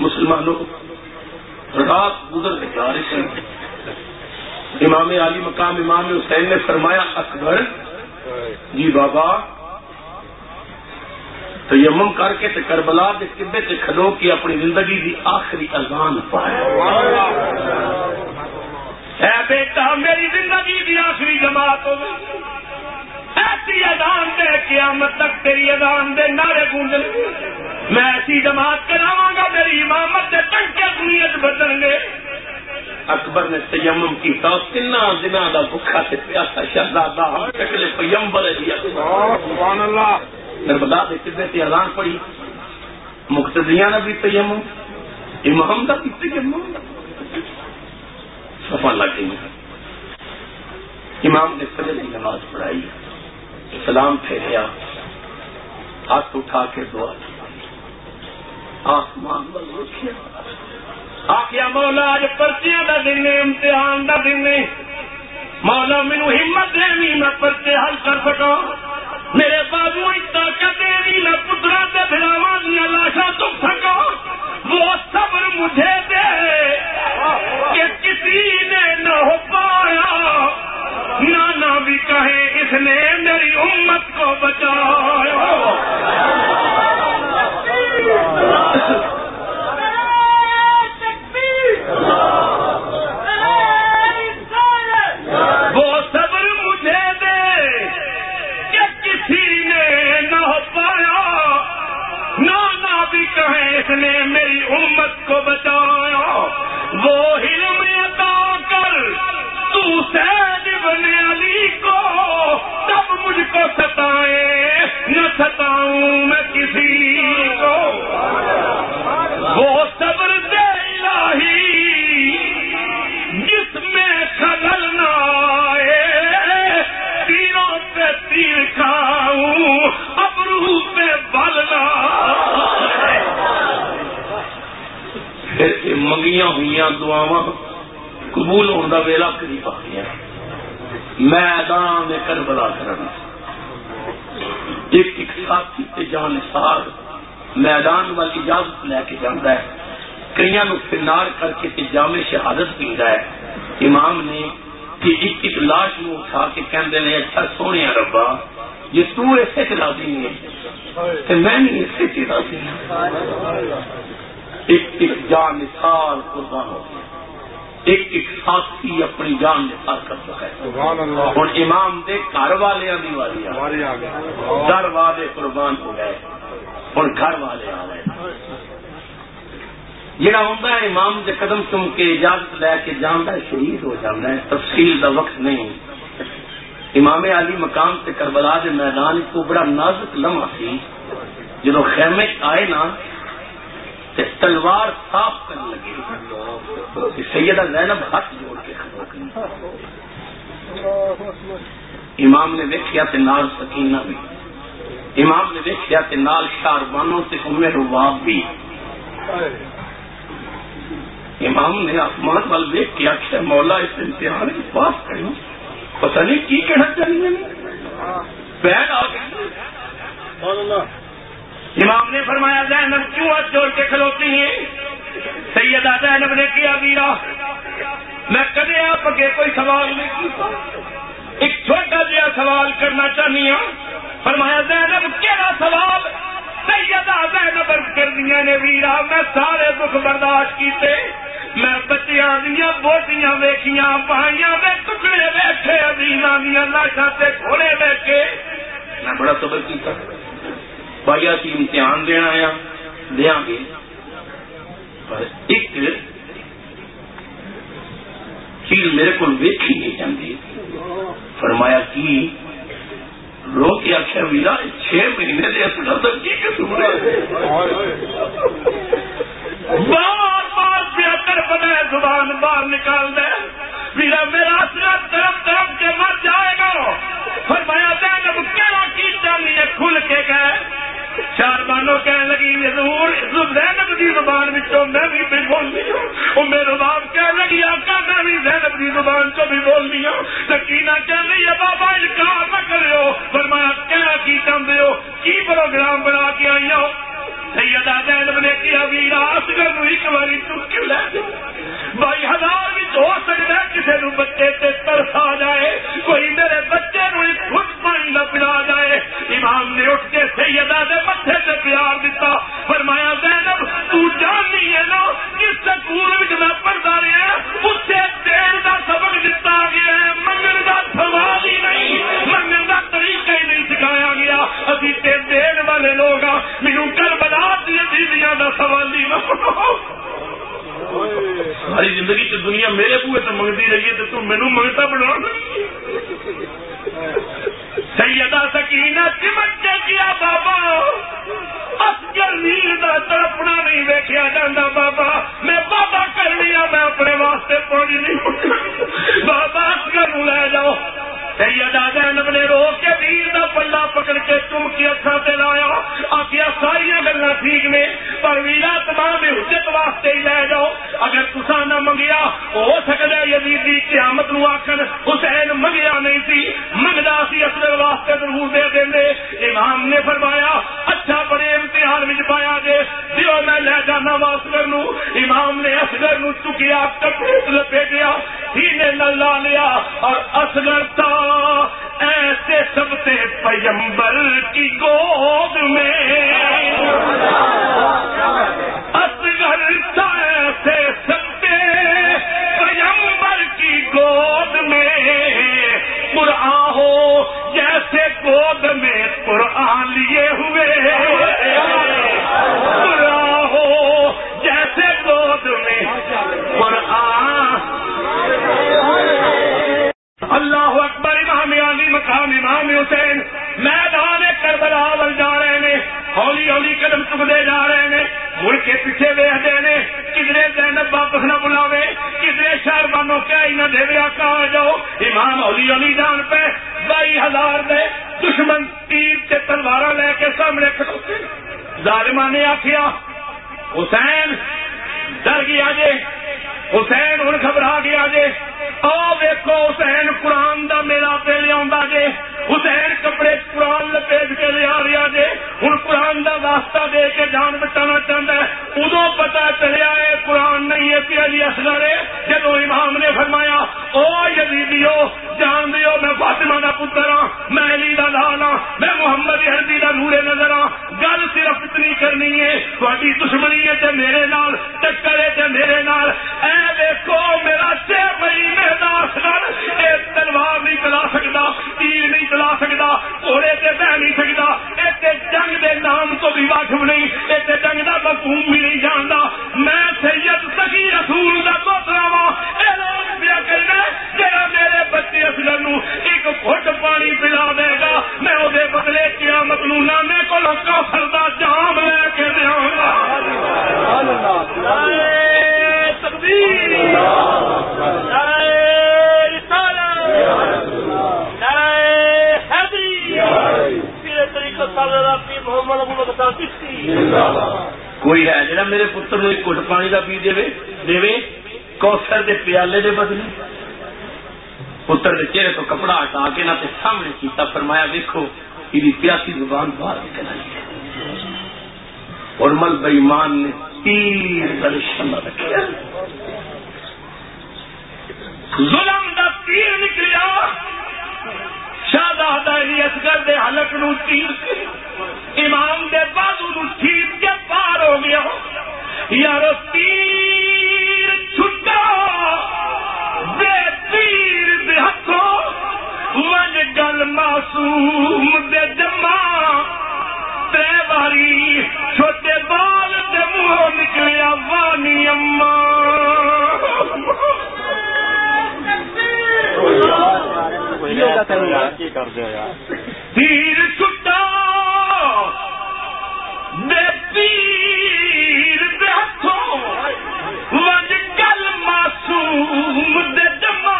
مسلمانوں رات گزر کے جا رہے ہیں امام علی مقام امام حسین نے فرمایا اکبر جی بابا تیمم کر کے تے کربلا کے کبے سے کھلو کی اپنی زندگی کی آخری اذان پایا اے بیٹا میری زندگی کی آخری جماعت ہو ایسی اذان دے قیامت تک تیری اذان دے نعرے گونجن میں ایسی جماعت کراواں گا میری امامت دے ٹنکے دنیا بدل گے اکبر نے تیمم کی تو تین دن کا بکھا سے پیاسا شہزادہ شکل پیمبر دیا سبحان اللہ۔ نرمدا کے کبے سے اذان پڑی مقتدیاں نے بھی تیمم امام کا بھی تیمم۔ لگ گئی امام نے فجر کی نماز پڑھائی۔ سلام پھیریا۔ ہاتھ اٹھا کے دعا۔ آسمان آخیا، مولا اج پرچیاں کا دن ہے، امتحان کا دن ہے۔ مولا مینو ہمت دینی میں پرچے حل کر سکا میرے بابو اتنی نہ پترا تے پھراوا دیا لاشا تو تھکو وہ صبر مجھے دے کہ کسی نے نہ ہو پایا۔ نانا بھی کہے، اس نے میری امت کو بچایا۔ اللہ ساتھی میدان والی اجازت لے کے جانا ہے کئی نو فنار کر کے جامع شہادت پیندا ہے امام نے کہ ایک ایک لاش نو اٹھا کے کہندے نے اچھا سونے ربا یہ تو ایسے چلا دی ہے تے میں نہیں ایسے چلا دی ایک ایک جان نثار قربان ہو گیا ایک ایک ساتھی اپنی جان نثار کر سکا ہے۔ ہوں امام دے گھر والے بھی والی در والے قربان ہو گئے۔ ہوں گھر والے آ گئے۔ جڑا ہوں امام دے قدم چم کے اجازت لے کے جانا ہے شہید ہو جانا ہے۔ تفصیل دا وقت نہیں۔ امام علی مقام سے کربلا دے میدان کو بڑا نازک لمحہ سی۔ جدو خیمے آئے نا تلوار صاف کرنے لگے۔ سیدہ زینب ہاتھ جوڑ کے کھڑا امام نے دیکھا تے نال سکینہ بھی۔ امام نے دیکھا تے نال شاربانوں سے ام رواب بھی۔ امام نے آسمان وال دیکھ کے آخیا، مولا اس امتحان کے پاس کروں پتہ نہیں کی کہنا چاہیے۔ بیگ آ گیا امام نے فرمایا، زینب کیوں ہاتھ جوڑ کے کھلوتی ہیں؟ سیدہ زینب نے کیا ویرا میں کدے آپ اگے کوئی سوال نہیں کیتا۔ ایک چھوٹا جہا سوال کرنا چاہنی ہوں فرمایا، زینب کہڑا سوال؟ سیدہ زینب کر دیا نے ویرا میں سارے دکھ برداشت کیتے۔ میں بچیاں دیا بوٹیاں ویکیاں پائیاں میں ٹکڑے بیٹھے ادینا دیا لاشا سے گھوڑے بیٹھے۔ میں بڑا صبر کیتا۔ بھائی اسی امتحان دینا آیا دیا گے پر ایک چیز میرے کو ویکھی نہیں جاتی فرمایا کی رو کے آخیا ویلا چھ مہینے دے اصل تک کی قسم بار بار بہتر بنا زبان باہر نکال دے ویلا میرا اصل طرف طرف کے مر جائے گا فرمایا زینب کیا کی چالی کھل کے گئے چار بانو کہنے لگی ضرور زینب دی زبان بچوں میں بھی بھی بولنی ہوں وہ میرے باپ کہنے لگی، آقا میں بھی زینب دی زبان چو بھی بولنی ہوں سکینہ کہنے لگی بابا، انکار نہ کرو فرمایا، کیا کی چاہتے ہو؟ کی پروگرام بنا کے آئی ہو؟ سیدہ زینب نے کیا بھی ویرا اصغر ایک باری چک لے بھائی ہزار بھی ہو سکتا ہے کسی نو بچے سے ترس آ جائے، کوئی میرے بچے نو ایک فٹ پانی نہ پلا جائے۔ امام نے اٹھ کے سیدہ دے متھے سے پیار دیتا فرمایا، زینب، تو جاننی ہے نا کس سکول میں پڑھتا رہا ہے اس سے دیر کا سبق دتا گیا ہے، منگل کا سوال ہی نہیں، منگل کا طریقہ سکھایا گیا۔ ابھی تے دین والے لوگ آ مینو کر بنا دیا بیویاں کا سوال ہی ساری زندگی چ دنیا میرے بوے تو منگتی رہی ہے تو مینو منگتا بنا سیدہ سکینہ چمٹ کے کیا بابا؟ اصغر ویر دا تڑپنا نہیں ویکیا جانا بابا۔ میں بابا کر لیا میں اپنے واسطے پانی نہیں۔ بابا اصغر لے جاؤ۔ سیدہ زینب نے رو کے ویر دا پلا پکڑ کے چم کی اکھا تے لایا۔ آخیا ساری گلا ٹھیک نے، پر ویرا تمام حجت واسطے ہی لے جاؤ۔ اگر تسا نہ منگیا، ہو سکتا ہے یزید یزیدی قیامت نو آخر حسین منگیا نہیں سی منگتا سی اصل واسطے ضرور دے دیں امام نے فرمایا اچھا بڑے امتحان میں پایا جے، دیو میں لے جانا وا نو۔ امام نے اصغر نو چکیا، کپڑے لپیٹیا سینے نہ لا لیا، اور اصغر تھا۔ ایسے سب سے پیمبر کی گود میں۔ اصغر ایسے سب سے پیمبر کی گود میں۔ قرآن ہو جیسے گود میں قرآن لیے ہوئے۔ قرآن ہو جیسے گود میں قرآن۔ اللہ مقام علی مقام امام حسین، میدان کربلا بل جا رہے ہیں، ہولی ہولی قدم چکتے جا رہے ہیں، مڑ کے پیچھے ویختے ہیں، کدھر زینب واپس نہ بلاوے، کدھر شہر بانو کیا نہ دے آقا آ جاؤ، امام ہولی ہولی جان پہ بائی ہزار دے دشمن تیر سے تلوار لے کے سامنے کھڑوتے ظالمان نے آخیا حسین، ڈر گیا جی حسین ہوں گھبرا گیا جے۔ آ ویکو حسین قرآن دا میرا پہ لیا جے۔ حسین کپڑے قرآن لپیٹ کے لیا رہا جے ہوں قرآن دا واسطہ دے کے جان بچانا چاہتا ہے۔ ادو پتا چلیا ہے، قرآن نہیں ہے پی علی اصغر ہے۔ جدو امام نے فرمایا، او یزیدیو، جان دیو، میں فاطمہ دا پتر ہاں میں علی دا لال ہاں میں محمد عربی دا نورے نظر ہاں۔ گل صرف اتنی کرنی ہے تھوڑی دشمنی ہے تے میرے نال، ٹکر ہے تے میرے نال۔ اے دیکھو، میرا چھ مہینے دا اصغر، اے تلوار نہیں چلا سکتا تیر نہیں چلا سکتا گھوڑے سے بہ نہیں سکتا اتنے جنگ دے نام تو بھی واقف نہیں اتنے جنگ کا مفہوم بھی نہیں جانتا میں سید سکی رسول کا پوترا وا اعلان پیا کرنا جہاں میرے بچے اصل نو ایک فٹ پانی پلا دے گا میں وہ بدلے کیا مطلوب نامے کو کافر دا جام لے کے دیا گا تقدیر کوئی ہے جا میرے پتر نو ایک گٹ پانی کا پی دے دے کوسر دے پیالے دے بدلے پتر دے چہرے تو کپڑا ہٹا کے نہ سامنے کیتا، فرمایا دیکھو یہ پیاسی زبان باہر نکل آئی اور مل بئیمان نے تیر درشن رکھا ظلم دا تیر نکلیا۔ شہزادہ علی اصغر دے حلق نو تیر کے امام دے بازو نو ٹھیک کے پار ہو گیا۔ یار تیر چھٹا۔ بے تیر دے ہاتھوں من گل معصوم دے جمع۔ تر باری چھوٹے بال دے منہ نکلیا وانی اما تیر چھٹا دے پیر ہاتھوں وج گل معصوم دے جمع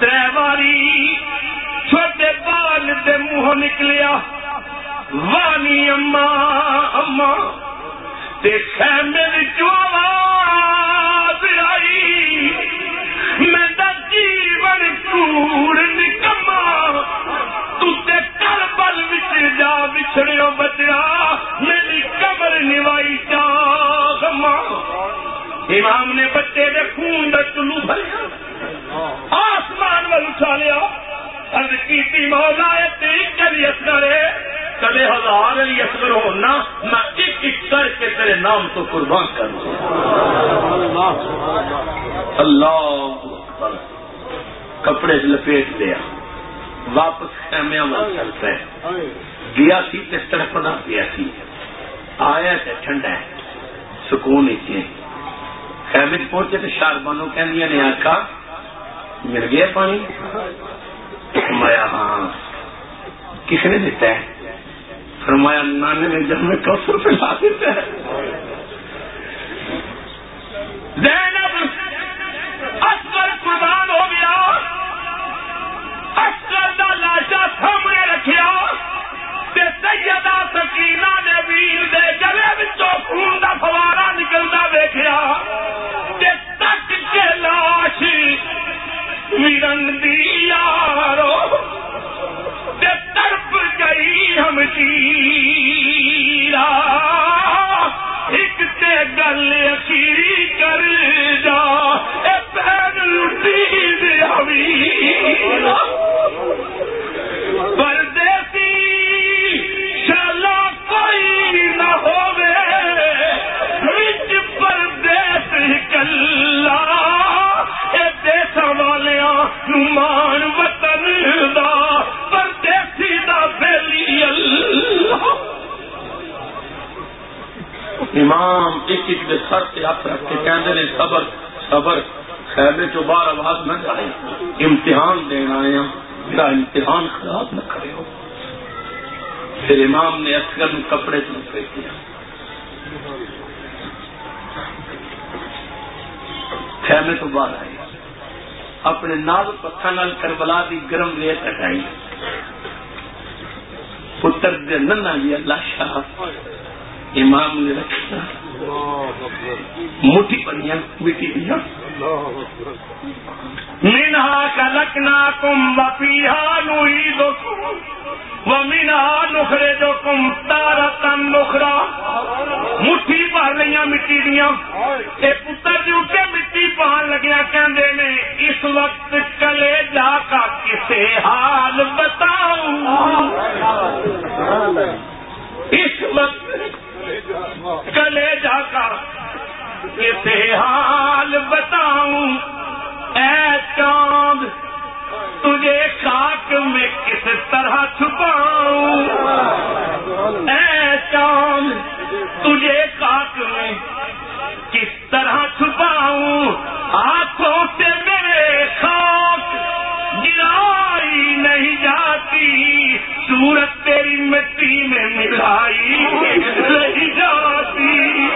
تیواری چھوٹے بال دے منہ نکلیا وانی اما اما۔ تے خیمے آواز نام تو قربان کروں اللہ کپڑے لپیٹ دیا۔ واپس خیمیا چل پہ گیا سی تے تڑپنا پیا سی۔ آیا تے ٹھنڈا ہے۔ سکون اتنے خیمے پہنچے تو شاربانو کہ نے آخا مل گیا پانی۔ فرمایا ہاں۔ کس نے دیتا ہے؟ فرمایا، نانے نے جب میں کوسر پہ لا دیتا ہے؟ زینب، اصغر قربان ہو گیا۔ اصغر دا لاشا سامنے رکھیا۔ تے سیدہ سکینہ نے ویر دے گلے وچوں خون دا فوارا نکلدا ویکھیا۔ تے تک کے لاش ویرن دی یارو۔ تے تڑپ گئی ہم جیرا گل اخیری کر جا۔ اے پہن لٹی دیا پردیسی، شالا کوئی نہ ہووے۔ وچ پردیس کلا اے دیس والیاں نمان امام ایک ایک دے سر سے ہاتھ رکھ کے کہتے ہیں، صبر صبر۔ خیمے چو بار آواز نہ جائے، امتحان دینا آیا میرا امتحان خراب نہ کرے ہو۔ پھر امام نے اصغر میں کپڑے سے پھینک دیا خیمے تو باہر آئے۔ اپنے نال پتھر کربلا دی گرم ریت ہٹائی۔ پتر دے ننا جی اللہ شاہ امام نے رکھا۔ مٹھی پڑیاں مٹی دیا منہا کلکنا کم وپیہا نوئی دو ومنہا نخرے جو کم تارا تن نخرا مٹھی پار لیا مٹی دیا اے پتر جو کے مٹی پان لگیا کہندے نے اس وقت کلے جا کا کسے حال بتاؤں؟ اس وقت کلے جا کر کسے حال بتاؤں؟ اے چاند، تجھے خاک میں کس طرح چھپاؤں؟ اے چاند، تجھے خاک میں کس طرح چھپاؤں؟ ہاتھوں سے میرے خاک صورت سورت تیری مٹی میں ملائی نہیں جاتی۔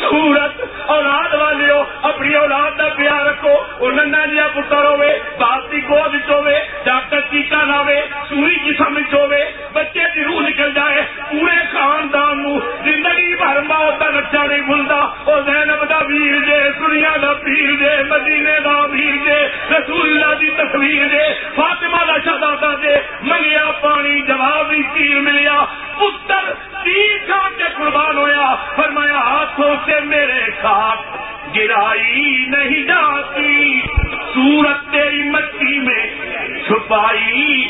سورت اولاد والے ہو اپنی اولاد کا پیار رکھو وہ ننا جہا پتر ہوے باپ کی گود ہوے ڈاکٹر ٹیکا لاوے سوئی جسم ہوے بچے کی روح نکل جائے، پورے خاندان نو زندگی بھر موت کا نچا نہیں بھولتا وہ زینب دا ویر جے، سنیا دا پیر جے، مدینے دا ویر جے رسول اللہ دی تصویر جے، فاطمہ دا شہزادہ جے، منگیا پانی، جواب بھی تیر ملیا۔ پتر تیر کھا کے قربان ہویا، فرمایا ہاتھوں سے میرے ساتھ گرائی نہیں جاتی۔ سورت تیری مٹی میں چھپائی۔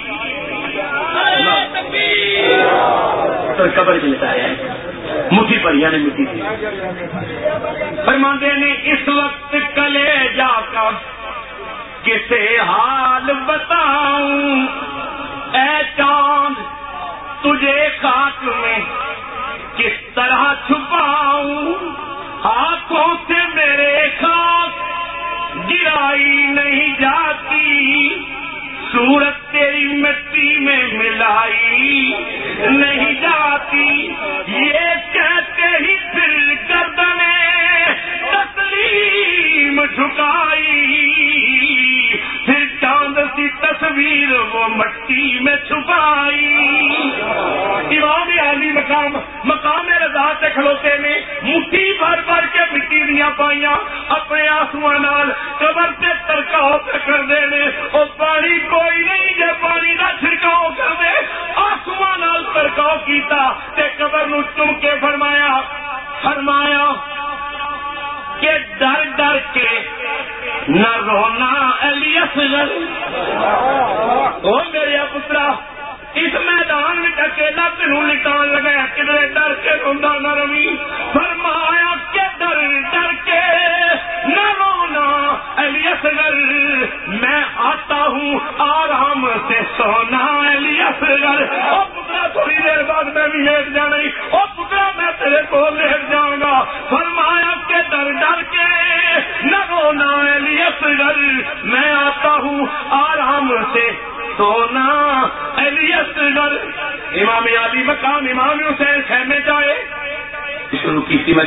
قبر ملتا ہے۔ مٹھی پڑیا نے مٹی تھی۔ فرماندے نے اس وقت کلے جا کر کسے حال بتاؤں۔ اے چاند تجھے خاک میں کس طرح چھپاؤں؟ ہاتھوں سے میرے خاک گرائی نہیں جاتی۔ سورت تیری مٹی میں ملائی نہیں جاتی۔ یہ کہتے ہی پھر گردنے، تسلیم جھکائی۔ تصویر وہ مٹی میں چھپائی۔ امام علی مقام مقام رضا سے کھلوتے نے مٹھی بھر بھر کے مٹی دیا پائیا اپنے آسمان قبر سے ترکاؤ پہ کر دے وہ پانی کوئی نہیں جے پانی کا چھڑکاؤ کر دے۔ آسمان ترکاؤ کیتا تے قبر نو چم کے فرمایا فرمایا کہ ڈر ڈر کے نہ رونا علی اصغر او میرے پترا، اس میدان میں اکیلا تینوں نکال لگا کدھر ڈر کے روندہ نہ روی فرما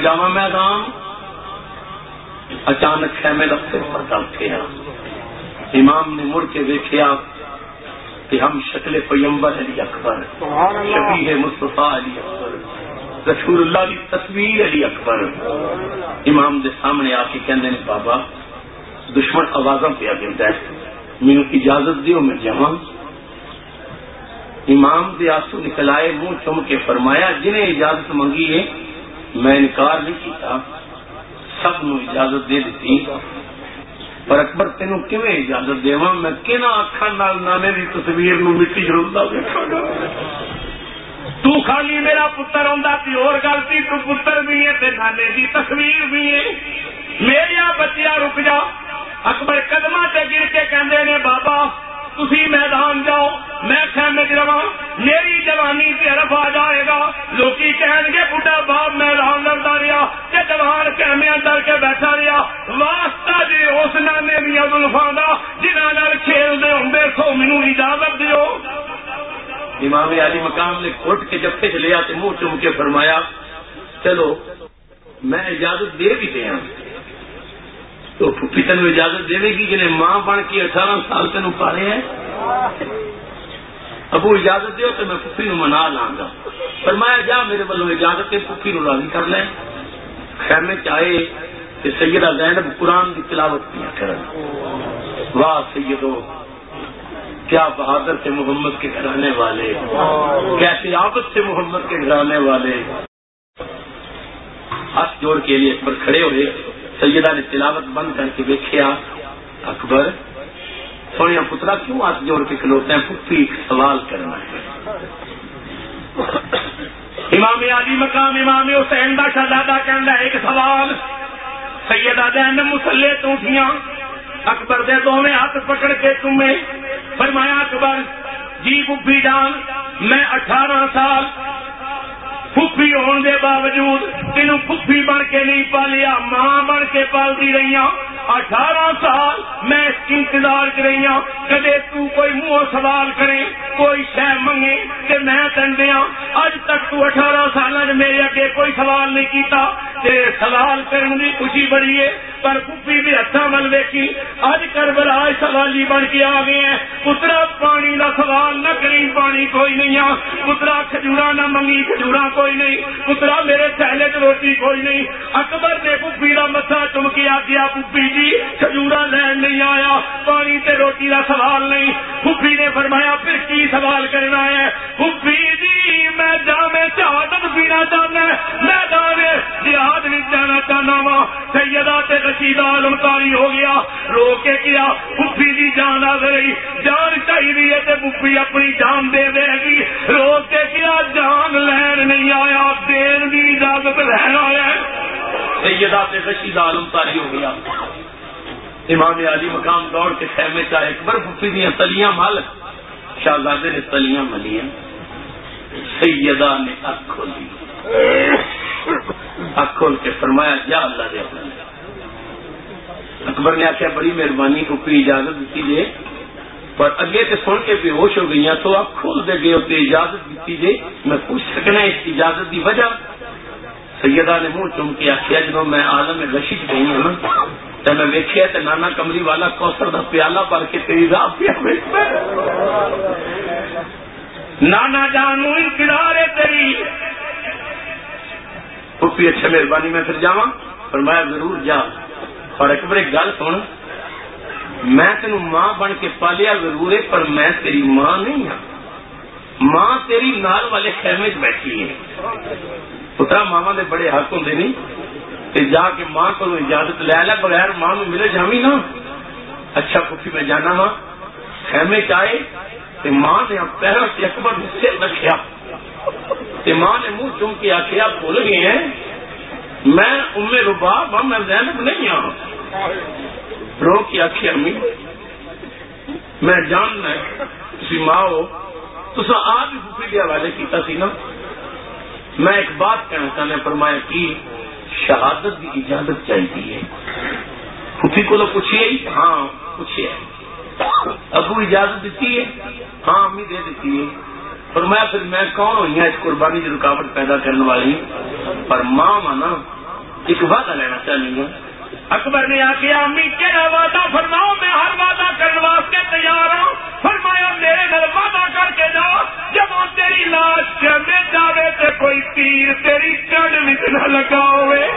جامع میدان اچانک خیمے لگتے پردہ اٹھیا امام نے مڑ کے دیکھا کہ ہم شکل پیمبر علی اکبر شبیح مصطفیٰ علی اکبر رسول اللہ کی تصویر علی اکبر امام دے سامنے آ کے کہندے نے بابا دشمن آوازوں پہ آگے ہے مینو اجازت دیو میں جمع۔ امام دے آسو نکل آئے منہ چم کے فرمایا جنہیں اجازت منگی ہے میں انکار نہیں کیتا، سب نو اجازت دے دیتی۔ پر اکبر، تینو کیویں اجازت دیواں؟ میں کنا اکھاں نال نانے دی تصویر نو مٹی جروندا ویکھاں تو خالی میرا پتر ہوندا تے اور گل سی، تو پتر بھی ہے تے نانے دی تصویر بھی ہے۔ میرا بچیا رک جا۔ اکبر قدمہ تے گر کے کہندے نے، بابا تھی میدان جاؤ، میں خیمے چ رہا میری جوانی طرف آ جائے گا۔ لوکی کہن گے بڈا باپ میدان لڑتا رہا کہ جوان خیمے ڈر کے بیٹھا رہا واسطہ جی اس نانے دیا زلفا کا جنہ کھیلتے ہوں سو مینو اجازت دیو۔ امام علی مقام نے کھٹ کے جفے چ لیا تو منہ چوم کے فرمایا، چلو، میں اجازت دے بھی دیا۔ تو پھپھی تین اجازت دے گی جنہیں ماں بن کے اٹھارہ سال تین پالے ہیں؟ ابو اجازت دیو تو میں پھپھی نو منا لا گا جا میرے والوں اجازت ہے پھپھی نو راضی کر لیں خیمے چاہے کہ سیدہ زینب قرآن کی تلاوت کیا کرن واہ سیدو، کیا بہادر سے محمد کے گھرانے والے۔ کیسی آپت سے محمد کے گھرانے والے۔ ہاتھ جوڑ کے لیے اکبر کھڑے ہوئے۔ سیدہ نے تلاوت بند کر کے دیکھا اکبر، سونے پترا، کیوں ہاتھ جوڑ کے کھلوتے ہیں پپھی ایک سوال کرنا ہے۔ امام علی مقام، امام حسین کا شہزادہ کہنا ہے، ایک سوال۔ سیدہ دین مسلے تو اٹھیاں اکبر دے دو میں ہاتھ پکڑ کے تمہیں فرمایا، اکبر جی ببھی جان، میں اٹھارہ سال پھپھی ہونے کے باوجود تین پھپھی بن کے نہیں پالیا، ماں بن کے پالتی رہی اٹھارہ سال میں اس کی انتظار کر رہی ہوں کدے تو کوئی منہ سوال کرے، کوئی شہ منگے کہ میں تن دیا اج تک تو اٹھارہ سال میرے اگے کوئی سوال نہیں کیتا، تے سوال کرنے کی خوشی بڑی ہے۔ پر پھپھی بھی ہاتھوں مل ویکھی۔ اج کر براج سوالی بن کے آ گئے ہیں۔ پترا پانی کا سوال نہ کری پانی کوئی نہیں آ۔ پترا کھجورا نہ منگی، کھجورا کوئی نہیں۔ پترا میرے سہلے چ روٹی کوئی نہیں۔ اکبر نے پھپھی کا مسا چمکیا دیا پھپھی جی کھجورا لین نہیں آیا۔ پانی تے روٹی کا سوال نہیں۔ پھپھی نے فرمایا، پھر کی سوال کرنا ہے؟ پھپھی جی میں جامع شہادت پینا چاہنا میدان جہاد بھی جانا چاہنا وا سیدہ تے رشیدہ علمکاری ہو گیا، رو کے کیا، پھپھی دی جان آ گئی۔ جان چاہیے تے پھپھی اپنی جان دے دے گی۔ رو کے کیا، جان لین نہیں آیا، دین دی اجازت لین آیا۔ سیدہ تے رشیدہ علمکاری ہو گیا۔ امام علی مقام دوڑ کے خیمے کا اکبر پھپھی دیا تلیاں مال شہزادے نے تلیاں ملیاں۔ سیدہ نے اک کھولی۔ اک کھول کے فرمایا جا اللہ دے اپنے اکبر نے آخیا بڑی مہربانی پھپھی اجازت دیتی جے۔ پر اگے تے سن کے بے ہوش ہو گئی تو آپ کھول دے گئے ہوتے اجازت دیتی جے۔ میں پوچھ سکنا اس اجازت دی وجہ۔ سیدہ نے منہ چم کے آخیا جب میں آلم رشید گئی ہوں تو میں ویکیا تو نانا کملی والا کوسر کا پیالہ بھر کے تیری راہ پیا نانا جان انتظار ہے تیری۔ پپی اچھا مہربانی، میں پھر جا پر میں ضرور جا۔ اور اکبر ایک گل سن میں تین ماں بن کے پالیا ضرور ہے پر میں تیری ماں نہیں ہوں ماں تیری نال والے خیمے چ بیٹھی ہے پترا ماوا دے بڑے حق ہوں نہیں کہ جا کے ماں کو اجازت لے لے بغیر ماں نو ملے جامی نا اچھا پھوپھی میں جانا وا خیمے چائے تے ماں نے پہلا سے اکبر سے رکھیا تے ماں نے منہ چوم کے آخیا بھول گئے ہیں میں ام ربا ہاں میں زینب نہیں ہوں رو کی آخی امی۔ میں جاننا تھی ماں ہو۔ تو آج بھی پھوپھی کے حوالے کیتا سی نا۔ میں ایک بات کہنا چاہنے فرمایا کی شہادت کی اجازت چاہیے۔ پھوپھی کو تو پوچھیے ہاں پوچھیے۔ ابو اجازت دیتی ہے؟ ہاں امی دے دیتی ہے۔ اور میں پھر میں کون ہوئی ہوں اس قربانی کی رکاوٹ پیدا کرنے والی۔ پر ماں مانا، ایک وعدہ لینا چاہنی ہوں اکبر نے آ کے امی کہڑا وعدہ فرماؤ، میں ہر وعدہ کرنے واسطے تیار ہوں۔ فرمایا، میرے گھر وعدہ کر کے جا جب وہ تیری لاش چلنے جاوے تے کوئی تیر تیری کنڈ بھی نہ لگا ہوئے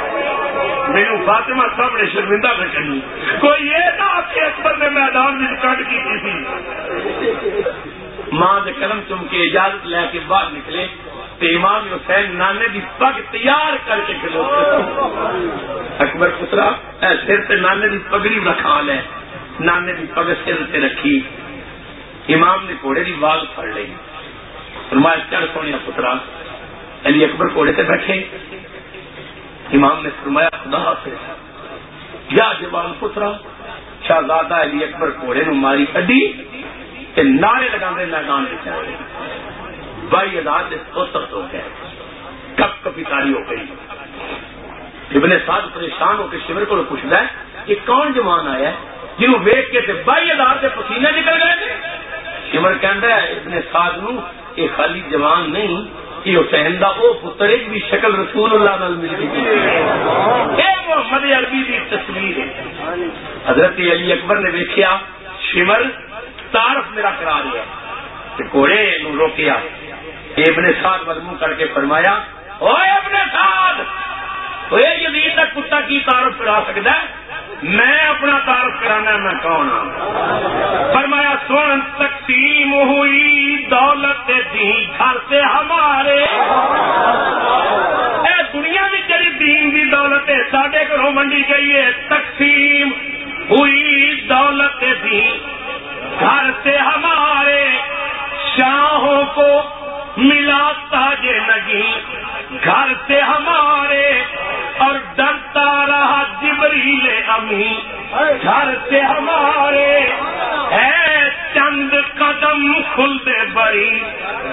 میرے فاطمہ سامنے شرمندہ نہ کرنی کوئی یہ نہ آپ کے اکبر نے میدان میں کنڈ کی تھی۔ ماں نے قلم چم کے اجازت لے کے باہر نکلے۔ تو امام حسین نانے کی پگ تیار کر کے کھلو اکبر پترا سر سے نانے کی پگڑی رکھا لے۔ نانے کی پگ سر سے رکھی۔ امام نے گھوڑے کی وال پڑ لی۔ فرمایا، چڑھ سونے پترا، علی اکبر گھوڑے سے بیٹھے۔ امام نے فرمایا، خدا حافظ، یا جوان پترا شہزادہ علی اکبر گھوڑے نو ماری اڈی نعرے لگا میدان میں چلے بائی ادار سے سوست ہو گئے کپ کپی تاری ہو گئی۔ ابن ساتھ پریشان ہو کے شمر کو پوچھتا ہے کہ کون جوان آیا ہے جنہوں ویک کے تے بائی ادار سے پسینے نکل گئے تھے؟ شمر کہہ رہا ہے ابن سعد نو یہ خالی جوان نہیں یہ حسین دا او پتر ایک بھی شکل رسول اللہ نال مل گئی۔ اے محمد عربی کی تصویر ہے۔ حضرت علی اکبر نے دیکھا شمر تارف میرا کرا لیا گھوڑے روکیا۔ ابن ساتھ بدمو کر کے فرمایا ابن ساتھ یزید کا کتا کی تعارف کرا سکتا ہے؟ میں اپنا تعارف کرانا میں کون ہوں فرمایا، سن تقسیم ہوئی دولت دی گھر سے ہمارے۔ اے دنیا میں جڑی دین دی دولت ہے سڈے گھروں منڈی گئی ہے۔ تقسیم ہوئی دولت دی گھر سے ہمارے۔ شاہوں کو ملا تاج نگی گھر سے ہمارے اور ڈرتا رہا جبریل امی۔ گھر سے ہمارے ہے چند قدم کھلتے بڑی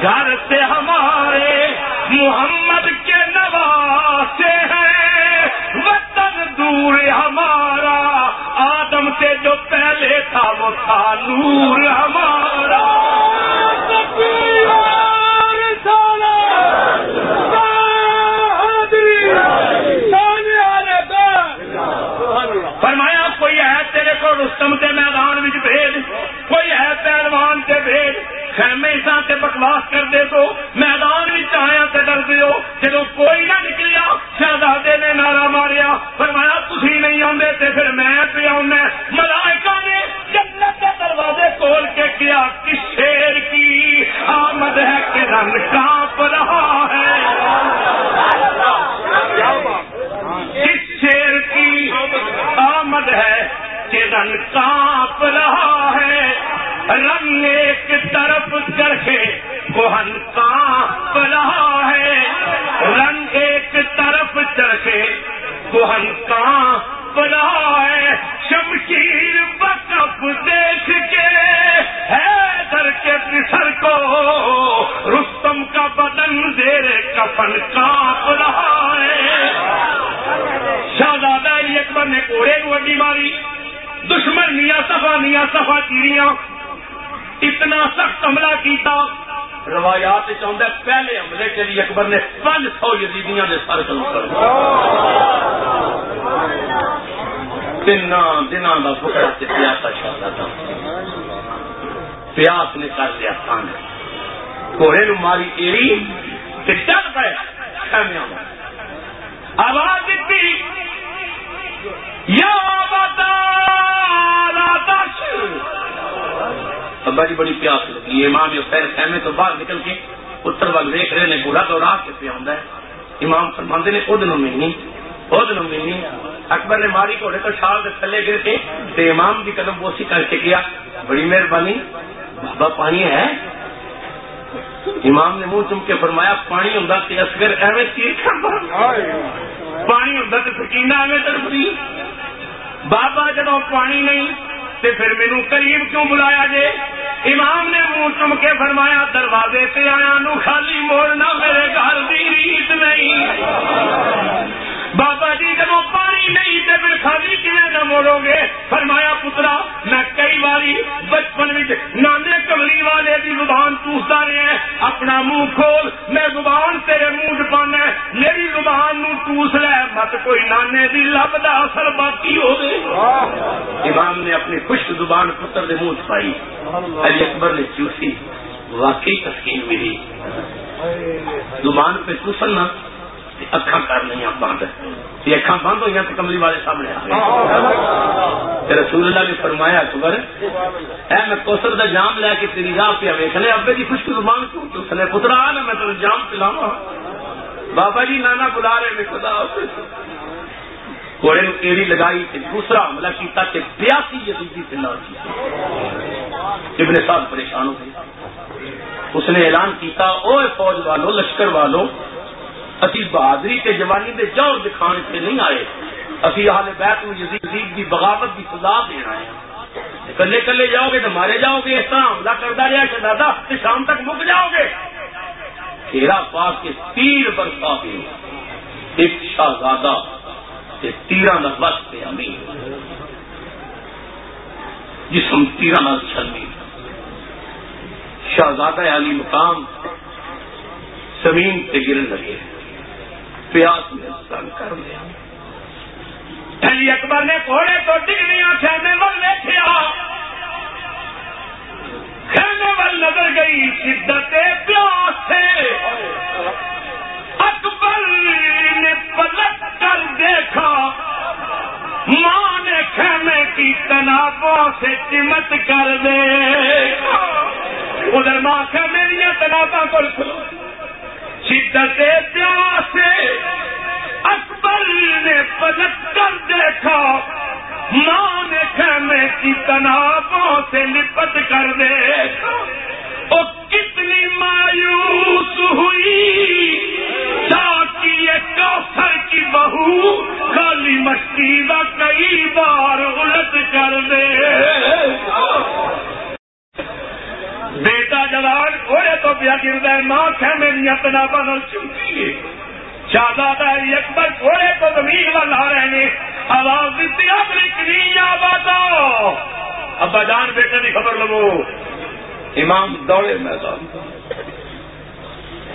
گھر سے ہمارے محمد کے نواسے ہیں۔ وطن دور ہمارا۔ آدم سے جو پہلے تھا وہ تھا نور ہمارا فرمایا کوئی ہے تیرے کو رستم کے میدان میں بھیج کوئی ہے پہلوان سے بھیج خیمے سے بکواس کر دے گھوڑے نو ایڑی چل پائے خیمیا آواز دیتی۔ یا ابا جی بڑی پیاس لگی امام حسین خیمے تو باہر نکل کے اتر وال دیکھ رہے ہیں بوڑھا تو رات کے پہ آتا ہے۔ امام فرماندے نے ادھر مہینی ادھر مہینی اکبر نے ماری گھوڑے تو شال کے تھلے گر کے امام کی قدم بوسی کر کے کیا بڑی مہربانی، بابا پانی ہے۔ امام نے منہ چم کے فرمایا، پانی ہوں کہ اصغر ایویں پانی ہوں تو سکینہ ایویں تڑپتی بابا جدو پانی نہیں، تے پھر مینو قریب کیوں بلایا جے؟ امام نے منہ چم کے فرمایا، دروازے سے آیا نو خالی موڑنا میرے گھر کی ریت نہیں۔ بابا جی جب پانی نہیں تے پھر خالی کیے نہ موڑو گے؟ فرمایا، پترا، میں کئی باری بچپن میں نانے کملی والے دی زبان چوستا رہے اپنا منہ کھول، میں زبان تیرے منہ چ پانا میری زبان نو چوس لے۔ مت کوئی نانے دی لب دا اثر باقی ہو امام نے اپنی خشک زبان پتر دے منہ پائی۔ علی اکبر نے چوسی، واقعی تسکین ملی۔ زبان پہ چوسنا اکھا کر نہیں بند۔ یہ اکھا بند ہوئی تو کملی والے سامنے آ رسول اللہ نے فرمایا، اکبر، اے میں کوسر کا جام لے کے تیری راہ پہ ویکنے ابے کی خوشک زبان کیوں تو سنے پترا نا میں تیرے جام پلاوا بابا جی نانا بلا رہے میں خدا۔ گھوڑے ایڑی لگائی دوسرا حملہ کیتا کہ بیاسی یزیدی پلا ابن صاحب پریشان ہو گئے۔ اس نے اعلان کیتا او فوج والو، لشکر والو اسی بہادری تے جوانی دے جوڑ دکھانے سے نہیں آئے۔ اسی حال بیت یزید دی بغاوت کی سزا دینا ہے کلے کلے جاؤ گے تو مارے جاؤ گے اس طرح حملہ کرتا رہا شہزادہ شام تک مک جاؤ گے۔ کھیرا پاس کے تیر برسا دے ایک شہزادہ تیرہ نہ بس پہ امیر۔ جسم تیرہ نہ چلنی شہزادہ علی مقام زمین پہ گرن لگے۔ پیاس میں سن کر لیا علی اکبر نے گھوڑے تو ڈگنیاں خیمے ول دیکھا خیمے ول نظر گئی، شدت پیاس سے۔ اکبر نے پلٹ کر دیکھا۔ ماں نے خیمے کی تنابوں سے چمت کر دے ادھر ماں خیمے دیا تنابوں کو شدت سے اکبر نے پلٹ کر دیکھا، ماں نے خیمے کی تنابوں سے لپٹ کر دے وہ کتنی مایوس ہوئی۔ کوثر کی بہو کالی مٹی کا کئی بار الٹ کر دے۔ بیٹا جوان گھوڑے تو پیا گرد ہے، ماں ہے میری اپنا بدل چکی ہے۔ شہزادہ اکبر گھوڑے تو زمین والا آ رہے ہیں۔ آواز دیتی اپنی آباد ابا جان، بیٹے کی خبر لگو۔ امام دوڑے میدان۔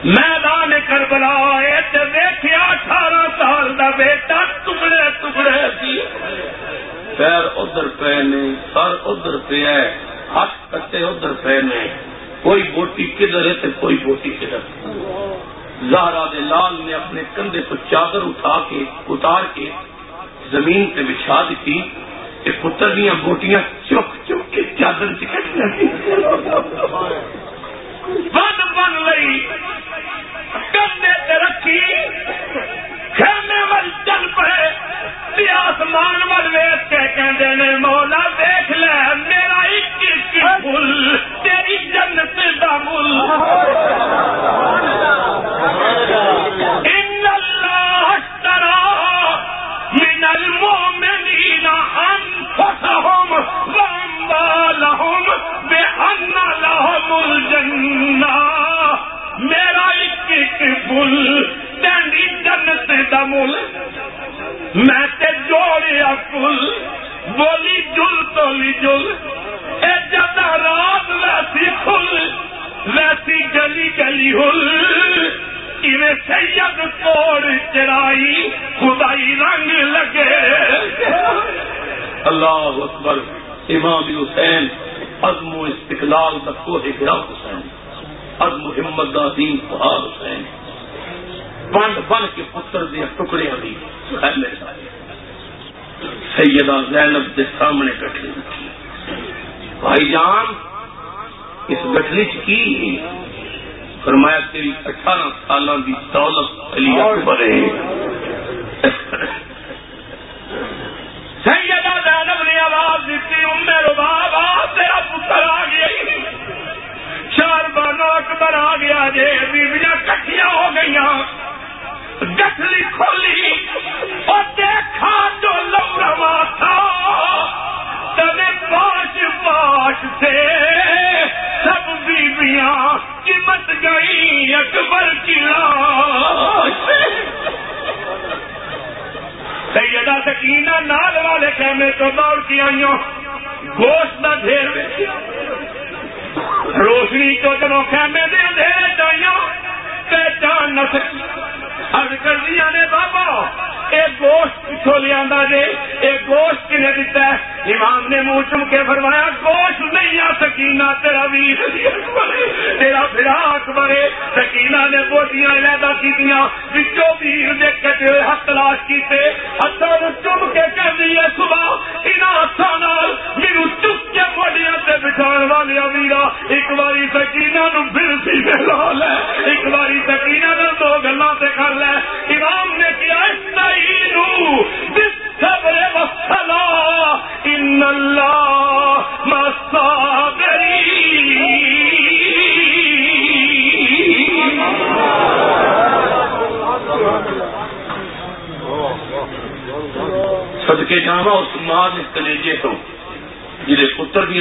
میدان کربلا دیکھا اٹھارہ سال کا بیٹا ٹکڑے ٹکڑے سی پیر ادھر پے نے، سر ادھر پہ ہے۔ ہاتھ کٹے ادھر پے نے کوئی بوٹی کدھر ہے تو کوئی بوٹی کدھر۔ زہرا دے لال نے اپنے کندھے کو چادر اٹھا کے، اتار کے زمین پہ بچھا دیتی۔ کہ پتر دیا بوٹیاں چک چک کے چادر چکٹ لگی بن بن لئی کندھے رکھی۔ خیمے مل چل پے آسمان مل ویچ کے کہندے مولا دیکھ لے، میرا ایک ایک پھول۔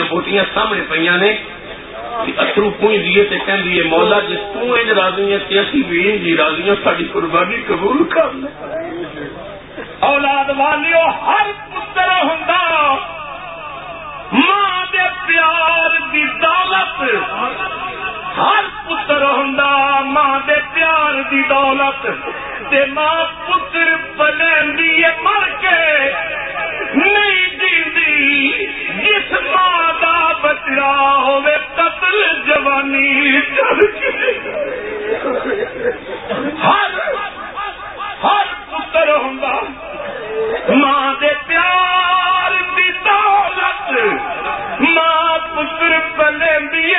پتر بوٹیاں سامنے پہ نے۔ اترو پوئی دیے تے کہہ دیے مولا جس تو انج راضی ہیں تے اسی بھی انج راضی ہیں ساری قربانی قبول کر لے۔ اولاد والیو، ہر پتر ہوندا۔ ماں دے پیار دی دولت، ہر پتر ہوندا۔ ماں دے پیار دی دولت، تے ماں پتر بنے مر کے۔ نہیں مادہ بچڑا ہوے قتل جوانی ماں دے پیار دی دولت۔ ماں پتر پلے دیے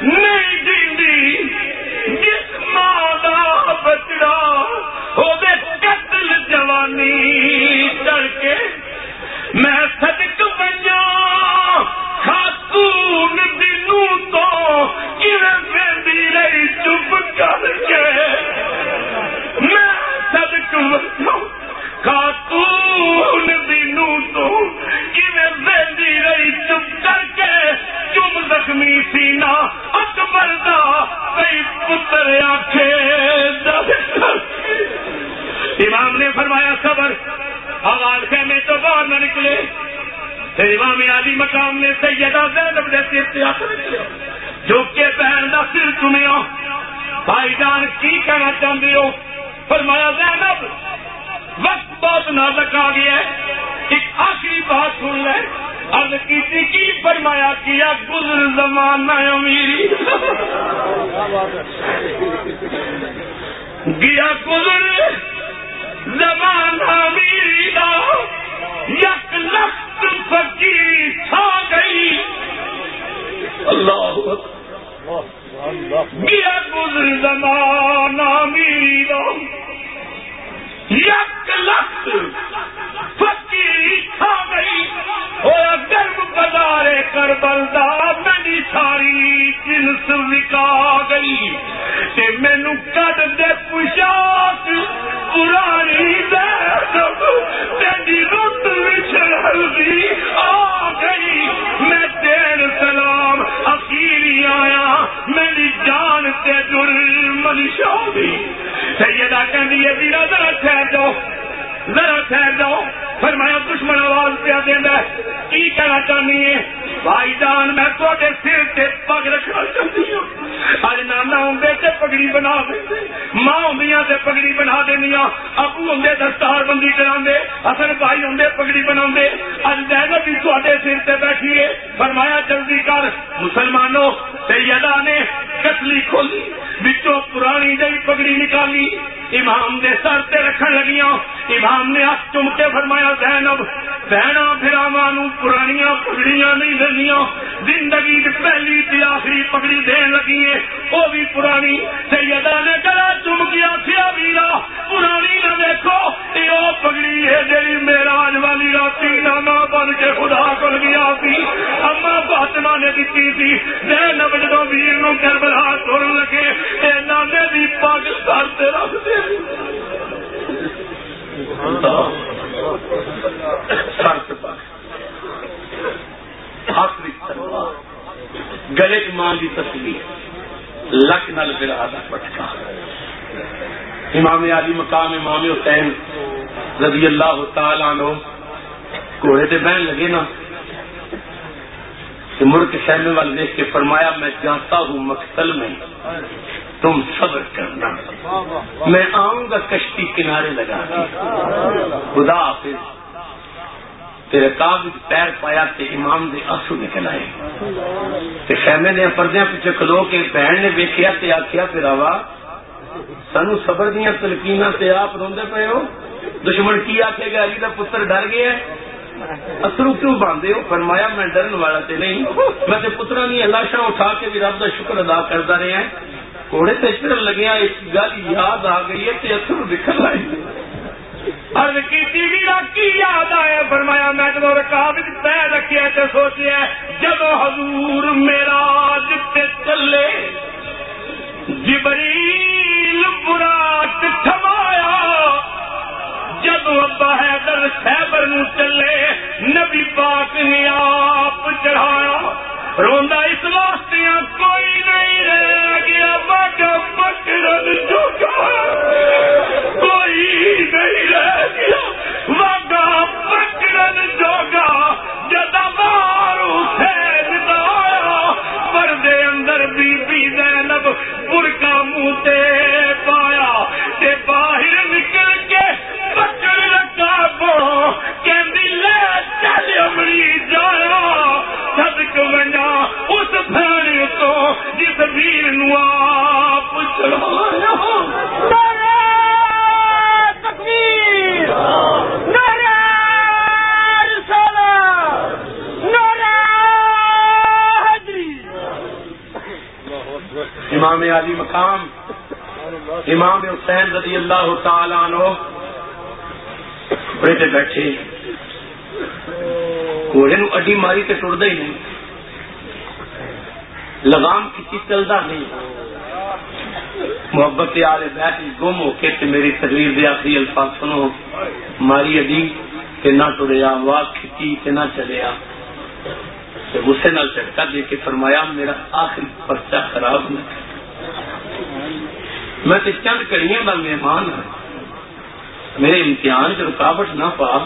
نہیں جیندی۔ ماں دا بچڑا ہوے قتل جوانی کے۔ میں صدق بنیا، خاتون دنوں تو کیویں رہی چپ کر کے۔ میں صدق بنیا، خاتون دنوں تو کیویں رہی چپ کر کے۔ چم زخمی سینا اکبر دا کئی پتر آخے امام نے فرمایا خبر آواز خیمے تو باہر نہ نکلے۔ پھر امام علی مقام نے سیدہ زینب دے سر سے ہاتھ رکھے جو کہ بہن کا سر چنیا بھائی جان کی کہنا چاہتے ہو؟ فرمایا زینب وقت بہت نازک آ گیا ہے۔ ایک آخری بات سن لے۔ ارد کی کی فرمایا کیا گزر زمانہ امیری گیا گزر۔ زمانہ میرا یک لفظ فقیر چھا گئی۔ اللہ گیا گزر زمانہ میرا دا گئی اور گرم کر بلدا میری ساری جنس وکا گئی تے مینو دے پوشاک پرانی تیری رت آ گئی میں دیر سلام نہیں آیا، میری جان تے دل منشا دی۔ سیدہ کہنی ہے ویرا ذرا ٹھہر جاؤ، ذرا ٹھہر جاؤ۔ فرمایا، دشمن آواز پہ دینا کی کہنا چاہنی ہے؟ بھائی جان میں تے سر سے پگ رکھنا چاہتی ہوں۔ اج نانا ہوں تے پگڑی بنا دیں ماں ہوں تے پگڑی بنا دینی ابو ہوں دستار بندی کرا دے اصل بھائی ہوں پگڑی بنا دے اج زینب بھی تے سر سے بیٹھیے فرمایا، جلدی کر۔ مسلمانوں سیدہ نے کتلی کھولی، بچوں پرانی جی پگڑی نکالی، امام دے سر تے رکھن لگیاں، امام نے ہاتھ چم کے فرمایا، زینب بہنا پھراوا نو پرانیاں پگڑیاں نہیں دنیا زندگی پہلی تی آخری پگڑی دین لگی ہے وہ بھی پرانی، سیدہ نے گلا چم گیا سیا ویرا، پرانی نہ دیکھو یہ پگڑی ہے جی میرا آج والی رات ناما بن کے خدا کل گیا سی، اما فاطمہ نے دیتی تھی زینب جدو ویر نو کربلا تر لگے، اے نانے دی پگ سر تے رکھ دے۔ گلے چ ماں کی تصویر لک نل برا پٹکا۔ امام علی مقام امام حسین رضی اللہ تعالی عنہ گھوڑے سے بہن لگے نا۔ مڑ کے سہنے والے دیکھ کے فرمایا، میں جانتا ہوں مقتل میں تم صبر کرنا۔ میں آؤں گا کشتی کنارے لگا خدا حافظ، تیرے کاغذ پیر پایا تے امام دے آسو نکل آئے۔ تے خیمے دیا پردے پیچھے کلو کے بہن نے ویکیا تے آخیا پھر آوا، سانو صبر دیا تلکینا تے آپ روندے پے ہو۔ دشمن کی آخے گا، علی کا پتر ڈر گیا اثرو کیوں باندھے ہو؟ فرمایا، میں ڈرن والا تے نہیں۔ میں تے پترا دیا لاشاں اٹھا کے بھی رب کا شکر ادا کرتا رہا ہے گھوڑے تے چڑھ لگیا ایک گل یاد آ گئی ہے تے اثر دکھن لائی ارد کی یاد آیا؟ فرمایا، میں جب رکاب پہ رکھے تو سوچیا جب حضور میرا جتے چلے، جبریل براٹ تھمایا جب ابا حیدر خیبر نو چلے، نبی پاک نے آپ چڑھایا۔ روندا اس واسطے کوئی نہیں رہ گیا بڑا پکڑ چکا کوئی نہیں رہ گیا۔ امام علی مقام، امام حسین رضی اللہ تعالی عنہ بڑے بیٹھے۔ گھوڑے نو اڈی ماری کے ٹرد ہی نہیں۔ لگام کسی چلتا نہیں۔ محبت آلے بیٹھ گم ہو کے تے میری تقریر دے آخری الفاظ سنو۔ ماری اڈی تے نہ ٹریا آواز کھچی تے نہ چلیا غصے نال جھٹکا دے کے فرمایا، میرا آخری پرچہ خراب نہ میں تو چند کڑیاں کا مہمان ہوں میرے امتحان کی رکاوٹ نہ پا۔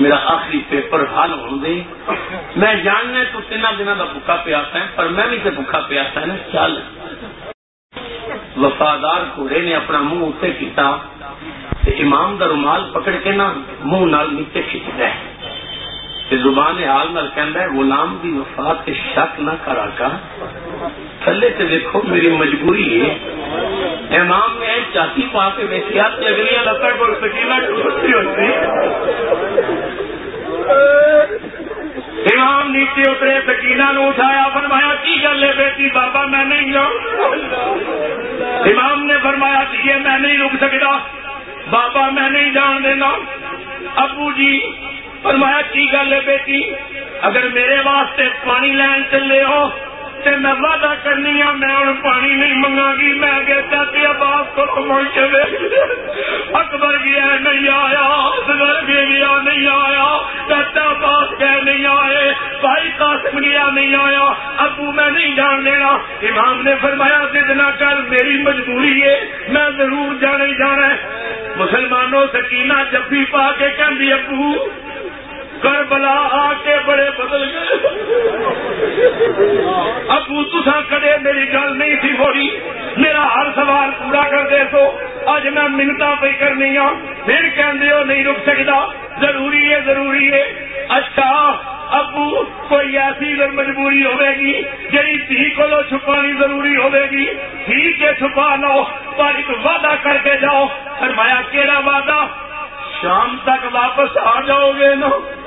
میرا آخری پیپر حل ہو دے۔ میں جاننا تو تین دنوں کا بکا پیاسا ہے، پر میں بھی تو بکا پیاسا ہے نا، چل۔ وفادار گھوڑے نے اپنا منہ اتنے کیتا امام دا رومال پکڑ کے نا منہ نال نیچے کھچ دے زبان حال نال کہندا ہے، غلام دی وفات تے شک نہ کرا کا تھلے تے دیکھو میری مجبوری ہے۔ امام نے چاتی پا کے ویسیا اگلی لتا کو سکینہ ٹوٹتی ہوتی۔ امام نیچے اترے سکینہ نو اٹھایا، فرمایا، کی گل ہے بیٹی؟ بابا، میں نہیں جاؤں امام نے فرمایا یہ میں نہیں رک سکتا۔ بابا، میں نہیں جان دینا۔ ابو جی فرمایا، کی گل ہے بیٹی؟ اگر میرے واسطے پانی لین چلے ہو تے میں وعدہ کرنی ہوں میں ہوں پانی نہیں منگا گی میں گیا چاچی عباس کو پہنچے اکبر گیا نہیں آیا، اصغر گیا نہیں آیا۔ چاچا عباس گئے نہیں آئے۔ بھائی قاسم گیا نہیں آیا۔ ابو میں نہیں جان لینا امام نے فرمایا ضد نہ کر، میری مجبوری ہے، میں ضرور جانے جانا ہے۔ مسلمانوں سکینہ جب بھی پا کے کہ ابو کربلا آ کے بڑے بدل گئے۔ ابو تسا کدے میری گل نہیں سی ہوئی میرا ہر سوال پورا کر دے سو اج میں منتا پہ کرنی ہوں پھر کہندے ہو نہیں رک سکتا ضروری ہے ضروری ہے۔ اچھا ابو، کوئی ایسی مجبوری ہوے گی جی تھی کو چھپانی ضروری ہوے گی ٹھیک ہے چھپا لو پر ایک وعدہ کر کے جاؤ۔ فرمایا، کیڑا وعدہ؟ شام تک واپس آ جاؤ گے نا۔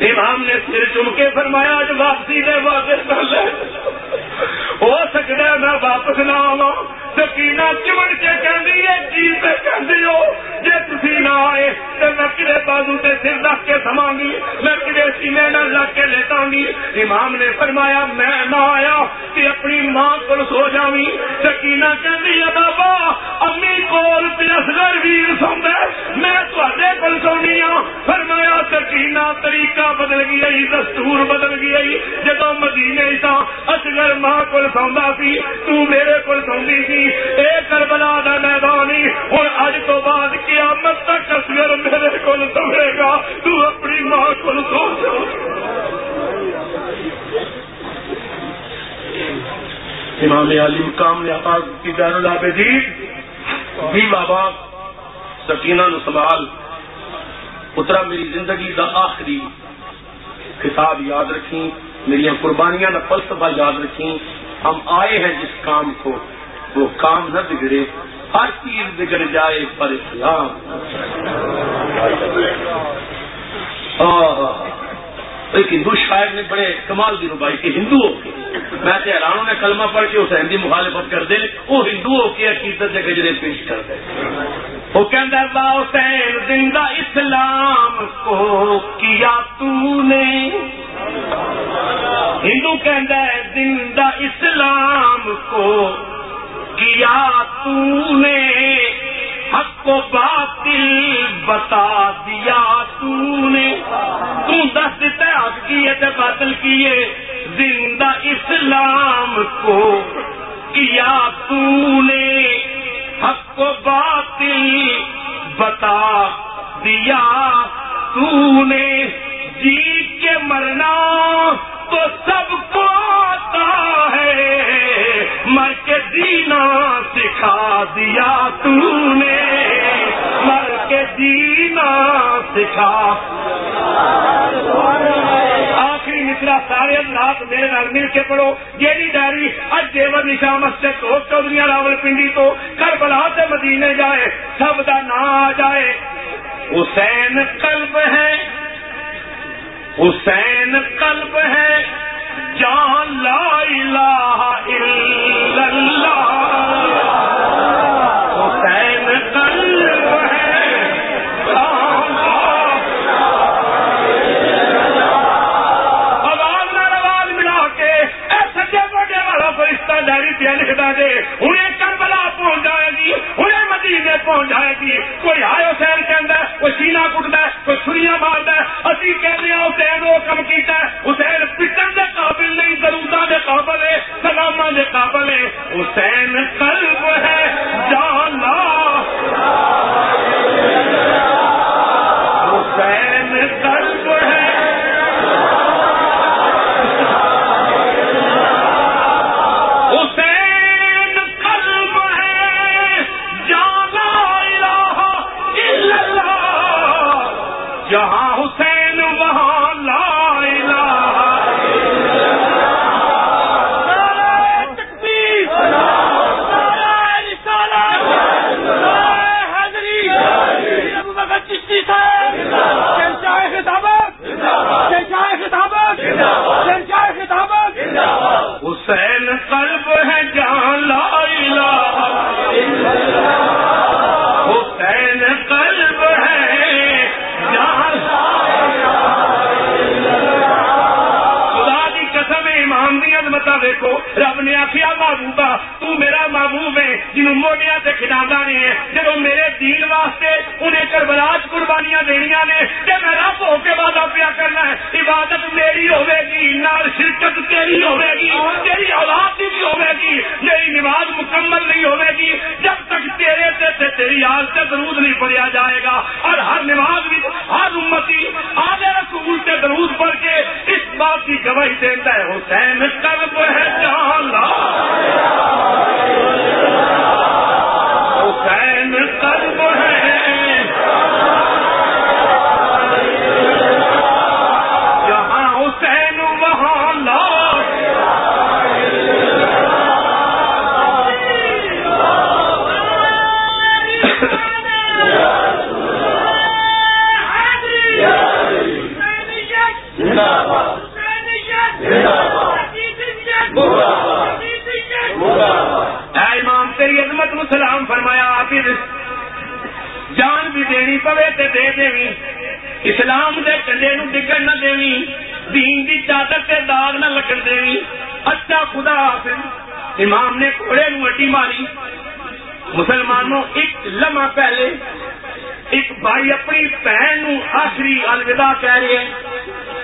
امام نے سر چم کے فرمایا، آج واپسی نے واپس کر لے۔ ہو سکتا ہے میں واپس نہ آوا سکینہ چمڑ کے کہنی ہے چیز پہ کہندی ہو۔ جے تسی نہ آئے تو میں کدے بازو تے سر رکھ کے سما گی میں کدے سینے نہ لگ کے لیتا گی امام نے فرمایا، میں نہ آیا کہ اپنی ماں کو سو جاوی سکینہ کہندی ہے، بابا، امی کول تے اصغر ویر سوندا میں تواڈے کول سونی ہاں۔ فرمایا، سکینہ طریقہ بدل گیا دستور بدل گیا جدو مدینے سا اصغر ماں کو سوندا سی، تو میرے کو سوندی سی۔ اے کربلا دا میدان ہوں اج تو بعد قیامت تک اصغر میرے کو سمے گا۔ تو اپنی ماں کو سو امام علی مقام نے آباد کی دار العابدین بھی بابا، سکینہ نو سنبھال۔ اترا میری زندگی دا آخری کتاب یاد رکھی میری قربانیاں کا فلسفہ یاد رکھی ہم آئے ہیں جس کام کو۔ وہ کام نہ بگڑے، ہر چیز بگڑ جائے پر اسلام۔ ایک ہندو شاعر نے بڑے کمال کی ربائی کہ ہندو ہو کے۔ میں تو حیران نے کلمہ پڑھ کے اسے ہندی مخالفت کر دے وہ ہندو ہو کے عقیدت کے گجرے پیش کر دے وہ کہتا حسین زندہ اسلام کو کیا تو نے؟ ہندو کہتا زندہ اسلام کو کیا تو نے حق کو باطل بتا دیا تو نے؟ تو دس دیتا ہے حق کیے تو باطل کیے زندہ اسلام کو کیا تو نے حق کو باطل بتا دیا تو نے؟ جی کے مرنا تو سب کو آتا ہے۔ مر کے جینا سکھا دیا تو نے مر کے جینا سکھا۔ آخری مشرا سارے رات میرے نال مل کے پڑھو۔ جیڑی ڈائری اج دیور نشا مسجد تو چودھری راول پنڈی تو کربلا سے مدینے جائے، سب کا نام آ جائے۔ حسین قلب ہے۔ حسین قلب ہے جان لا الہ الا اللہ۔ نو مسلمانوں، ایک لمحہ پہلے ایک بھائی اپنی بہن آخری الوداع کہہ رہے ہیں۔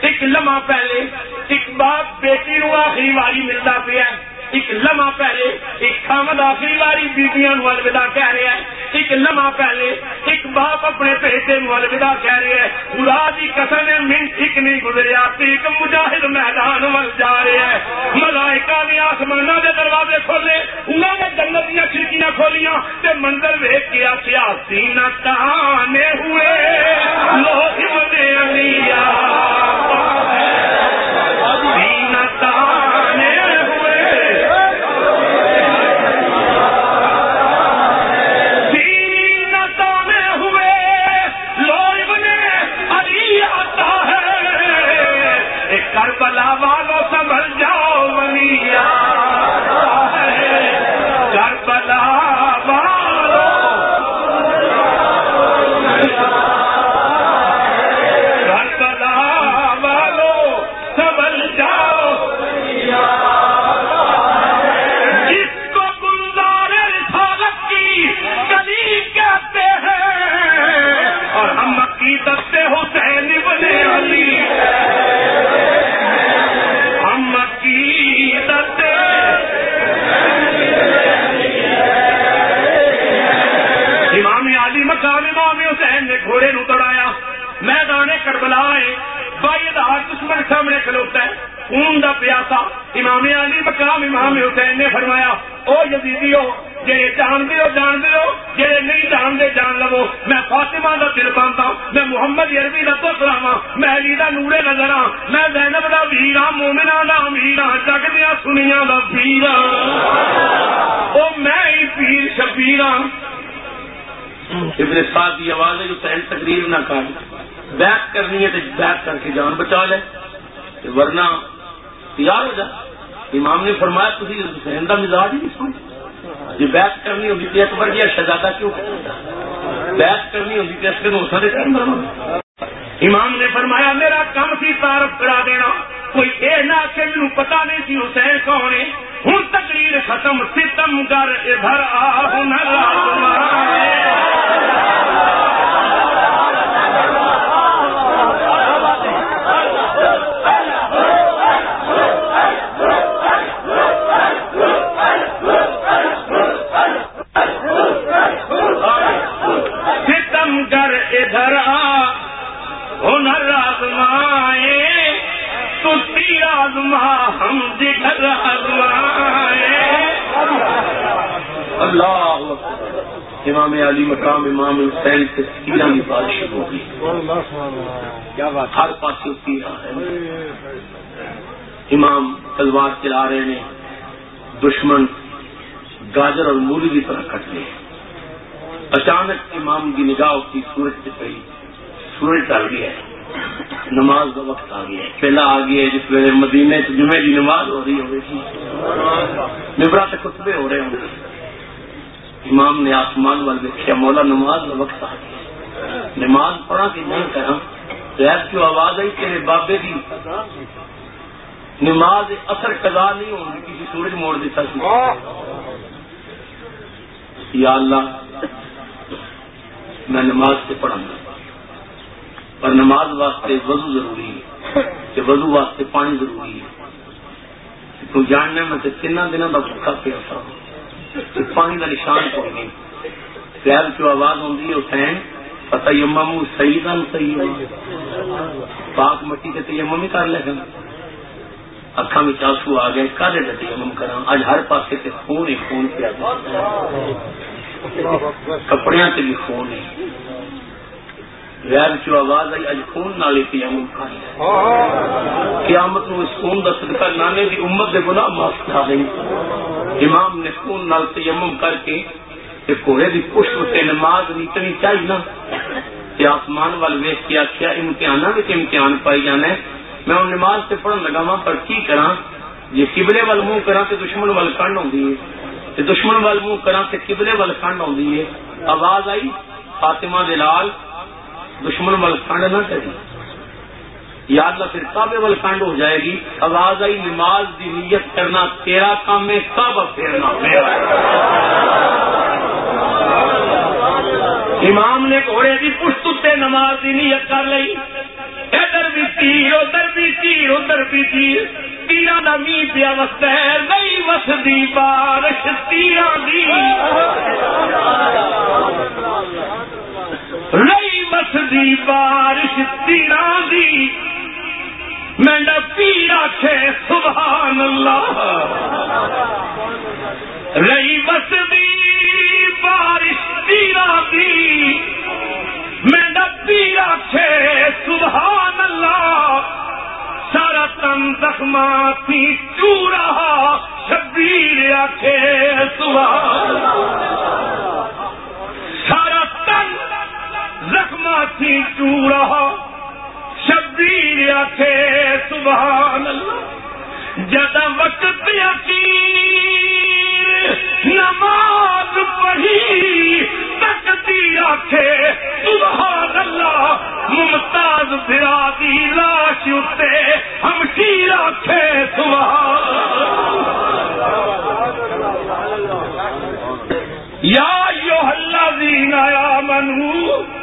ایک لمحہ پہلے ایک باپ بیٹی نو آخری واری ملتا پیا۔ ایک لمحہ پہلے ایک خامد آخری واری بیبیاں الوداع کہہ رہے ہیں۔ ایک لمحہ پہلے ایک باپ اپنے بیٹے الوداع کہہ رہے ہیں۔ خدا دی قسم ہے منٹ ایک نہیں گزریا۔ ایک مجاہد میدان ول جا رہے ہیں۔ ملائکہ نے آسمانہ دے دروازے کھولے انہوں نے جنت دیا کھڑکیاں کھولیاں تے منظر ویک کے آخیا سینہ تانے ہوئے لوگ بنے علیہ پیاسا امام علی مقام امام حسین نے فرمایا، او یزیدی ہو جی جان ہو جان ہو جی نہیں جانتے، جان لو۔ میں فاطمہ دا دل پانتا میں محمد عربی دا پتر ہاں میں علی دا نورے نظر ہاں میں زینب دا ویر ہاں مومنا دا امیر ہاں جگ دیا سنیا دا پیر ہاں۔ او میں ہی پیر شبیر ہاں۔ ابن سعد کی آواز ہے جو سہن تقریر نہ کر۔ بیعت کرنی ہے تو بیعت کر کے جان بچا لے۔ ورنہ تیار ہو جائے۔ امام نے فرمایا تھی حسین مزاج ہی نہیں سن جی بحث کرنی ہوگی تو اکبر جی شہزادہ کیوں بحث کرنی ہوگی تو اس کے دوسرے امام نے فرمایا، میرا کم سی تعارف کرا دینا۔ کوئی یہ نہ کہ میرے پتا نہیں سی حسین کون ہے۔ ہوں تقریر ختم، ستم گر ادھر آ ہنر امام علی مقام امام حسین سے تیرہ کی بارش ہو گئی۔ ہر پاس تیرا ہے۔ امام تلوار چلا رہے ہیں دشمن گاجر اور مولی کی طرح کٹ گئے اچانک امام کی نگاہ کی سورج سے پڑی۔ سورج ڈال گیا۔ ہے نماز کا وقت آ گیا۔ ہے پہلا آ گیا ہے جس ویلے مدینے سے جمعے کی نماز ہو رہی ہوگی۔ نبرا سے خطبے ہو رہے ہوں۔ گے امام نے آسمان وال دیکھا مولا نماز کا وقت آ گیا؟ نماز پڑھا کہ نہیں کرا ریب کی آواز آئی، تیرے بابے کی نماز اثر قضا نہیں ہوگی کسی سورج موڑ دیتا سی۔ یا اللہ، میں نماز سے پڑھوں گا اور نماز واسطے وضو ضروری ہے، کہ وضو واسطے پانی ضروری ہے۔ تو جاننے میں تو تین دنوں کا بھوکا پیا تھا پانی کا نشان کوئی نہیں۔ پیار کی آواز ہوتی ہے حسین پتہ یمم صحیح گل صحیح ہے پاک مٹی سے تیمم ہی کر لے گا۔ اکھا میں چاسو آ گئے کالے ڈٹی امم کرا اج ہر پاسے سے خون ہی خون پیا۔ کپڑے سے بھی خون ہے غیر جو آواز آئی اج خون نالی پی امم قیامت نو اس خون کا صدقہ نانے کی امت کے گناہ معاف کرا رہی امام نے خون نال تیمم کر کے گھوڑے کی پشت سے نماز نیچنی چاہیے نا۔ کہ آسمان وال ویخ کے آخیا امتحان امتحان پائی جانا ہے۔ میں ان نماز سے پڑھن لگا وا پر کی کرا جی قبلے وال منہ کرا تو دشمن وال کنڈ آئی ہے۔ دشمن وال منہ کرا تو قبلے وال کنڈ آئی ہے۔ آواز آئی، فاطمہ دلال دشمن وال کنڈ نہ کری یا اللہ پھر کعبے وال کنڈ ہو جائے گی۔ آواز آئی نماز دی نیت کرنا، تیرا کام ہے کعبہ پھیرنا۔ میرا امام نے گھوڑے کی پشت نماز دی نیت کر لی ادھر بھی تیر، ادھر بھی تیر، ادھر بھی تیر۔ تیرا کا می پیا وسط ہے، نہیں وسدی بارش، تیرا دی نہیں وسدی بارش تیرا دی۔ میں نہ پیر آخے سبحان اللہ رہی وسدی بارش تیرا دی۔ میں نہ پیر آخے سبحان اللہ سارا تن زخما تھی چورا، شبیر آخے سبحان۔ سارا زخما تھی چورا شبیر آخے سبحان اللہ جدا وقت یقین، نماز پڑھی تکتی آخے سبحان اللہ ممتاز برا دی لاش اتے ہم شیر آخے سبحان یا یو اللہ دین آیا منو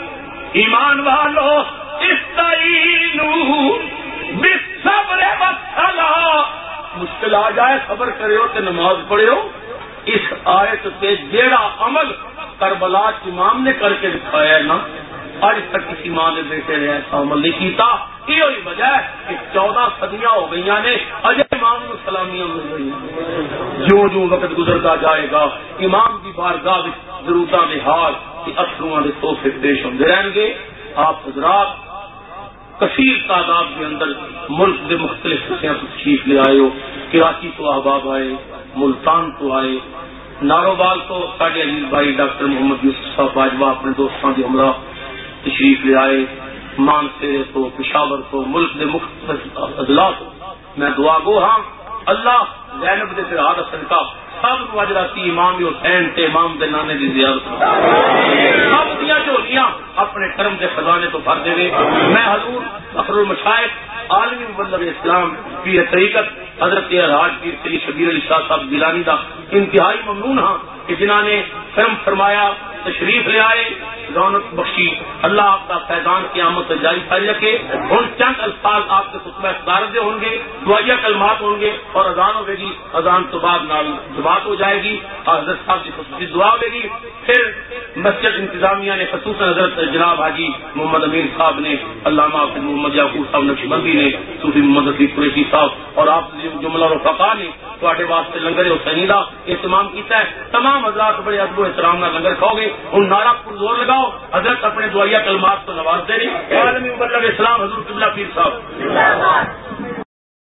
ایمان والو استعینو بالصبر والصلاة مشکل آ جائے خبر کرے تو نماز پڑھے اس آیت سے جیڑا عمل کربلا امام نے کر کے دکھایا ہے نا اج تک کسی ماں نے بیٹے نے ایسا عمل نہیں کیتا۔ یہ وجہ ہے کہ چودہ صدیاں ہو گئی نے، اجے امام کو سلامیاں مل رہی جو جو وقت گزرتا جائے گا، امام کی بارگاہ ضرورت کے حال افسروں کے توحفے پیش ہوتے رہیں گے۔ آپ حضرات کثیر تعداد کے اندر ملک کے مختلف حصوں سے تشریف لے آئے ہو، کراچی تو احباب آئے، ملتان تو آئے۔ ناروبال تو ساڈے عزیز بھائی ڈاکٹر محمد یوسف صاحب باجوا اپنے دوستوں کے ہمراہ تشریف لے آئے۔ مانسے تو، پشاور تو، ملک کے مختلف اضلاع میں دعا گو ہاں اللہ زینب دے پھر حسن کا سب وجراتی امام حسین تے امام دے نانے دی زیارت سب دیا جھولیاں اپنے کرم کے خزانے تو بھر دے میں حضور اخر المشائق عالمی مبلغ اسلام پیر طریقت حضرت راج پیر سری شبیر علی شاہ صاحب گیلانی کا انتہائی ممنون ہاں کہ جنہوں نے فرم فرمایا، تشریف لے آئے، رونق بخشی۔ اللہ آپ کا فیضان کی آمد جاری کر رکھے۔ ان چند الفاظ آپ کے خطبہ اقدار دے ہوں گے دعائیا کلمات ہوں گے اور اذان ہوگی۔ گی اذان تو بعد نال جماعت ہو جائے گی اور حضرت صاحب کی خصوصی دعا ہوگی گی۔ پھر مسجد انتظامیہ نے خصوصاً حضرت جناب حاجی محمد امین صاحب نے، علامہ محمد یعقوب صاحب نقش بندی نے، صوفی محمد عقیب قریشی صاحب اور آپ جملہ رفقا نے تے واسطے لنگر حسینی کا اہتمام کیتا ہے۔ تمام حضرات بڑے ادب و احترام کا لنگر کھاؤ گے۔ ان نعرہ پر زور لگاؤ۔ حضرت اپنے دعائیا کلمات کو نواز دے رہی عالمی مطلب اسلام حضور قبلہ پیر صاحب۔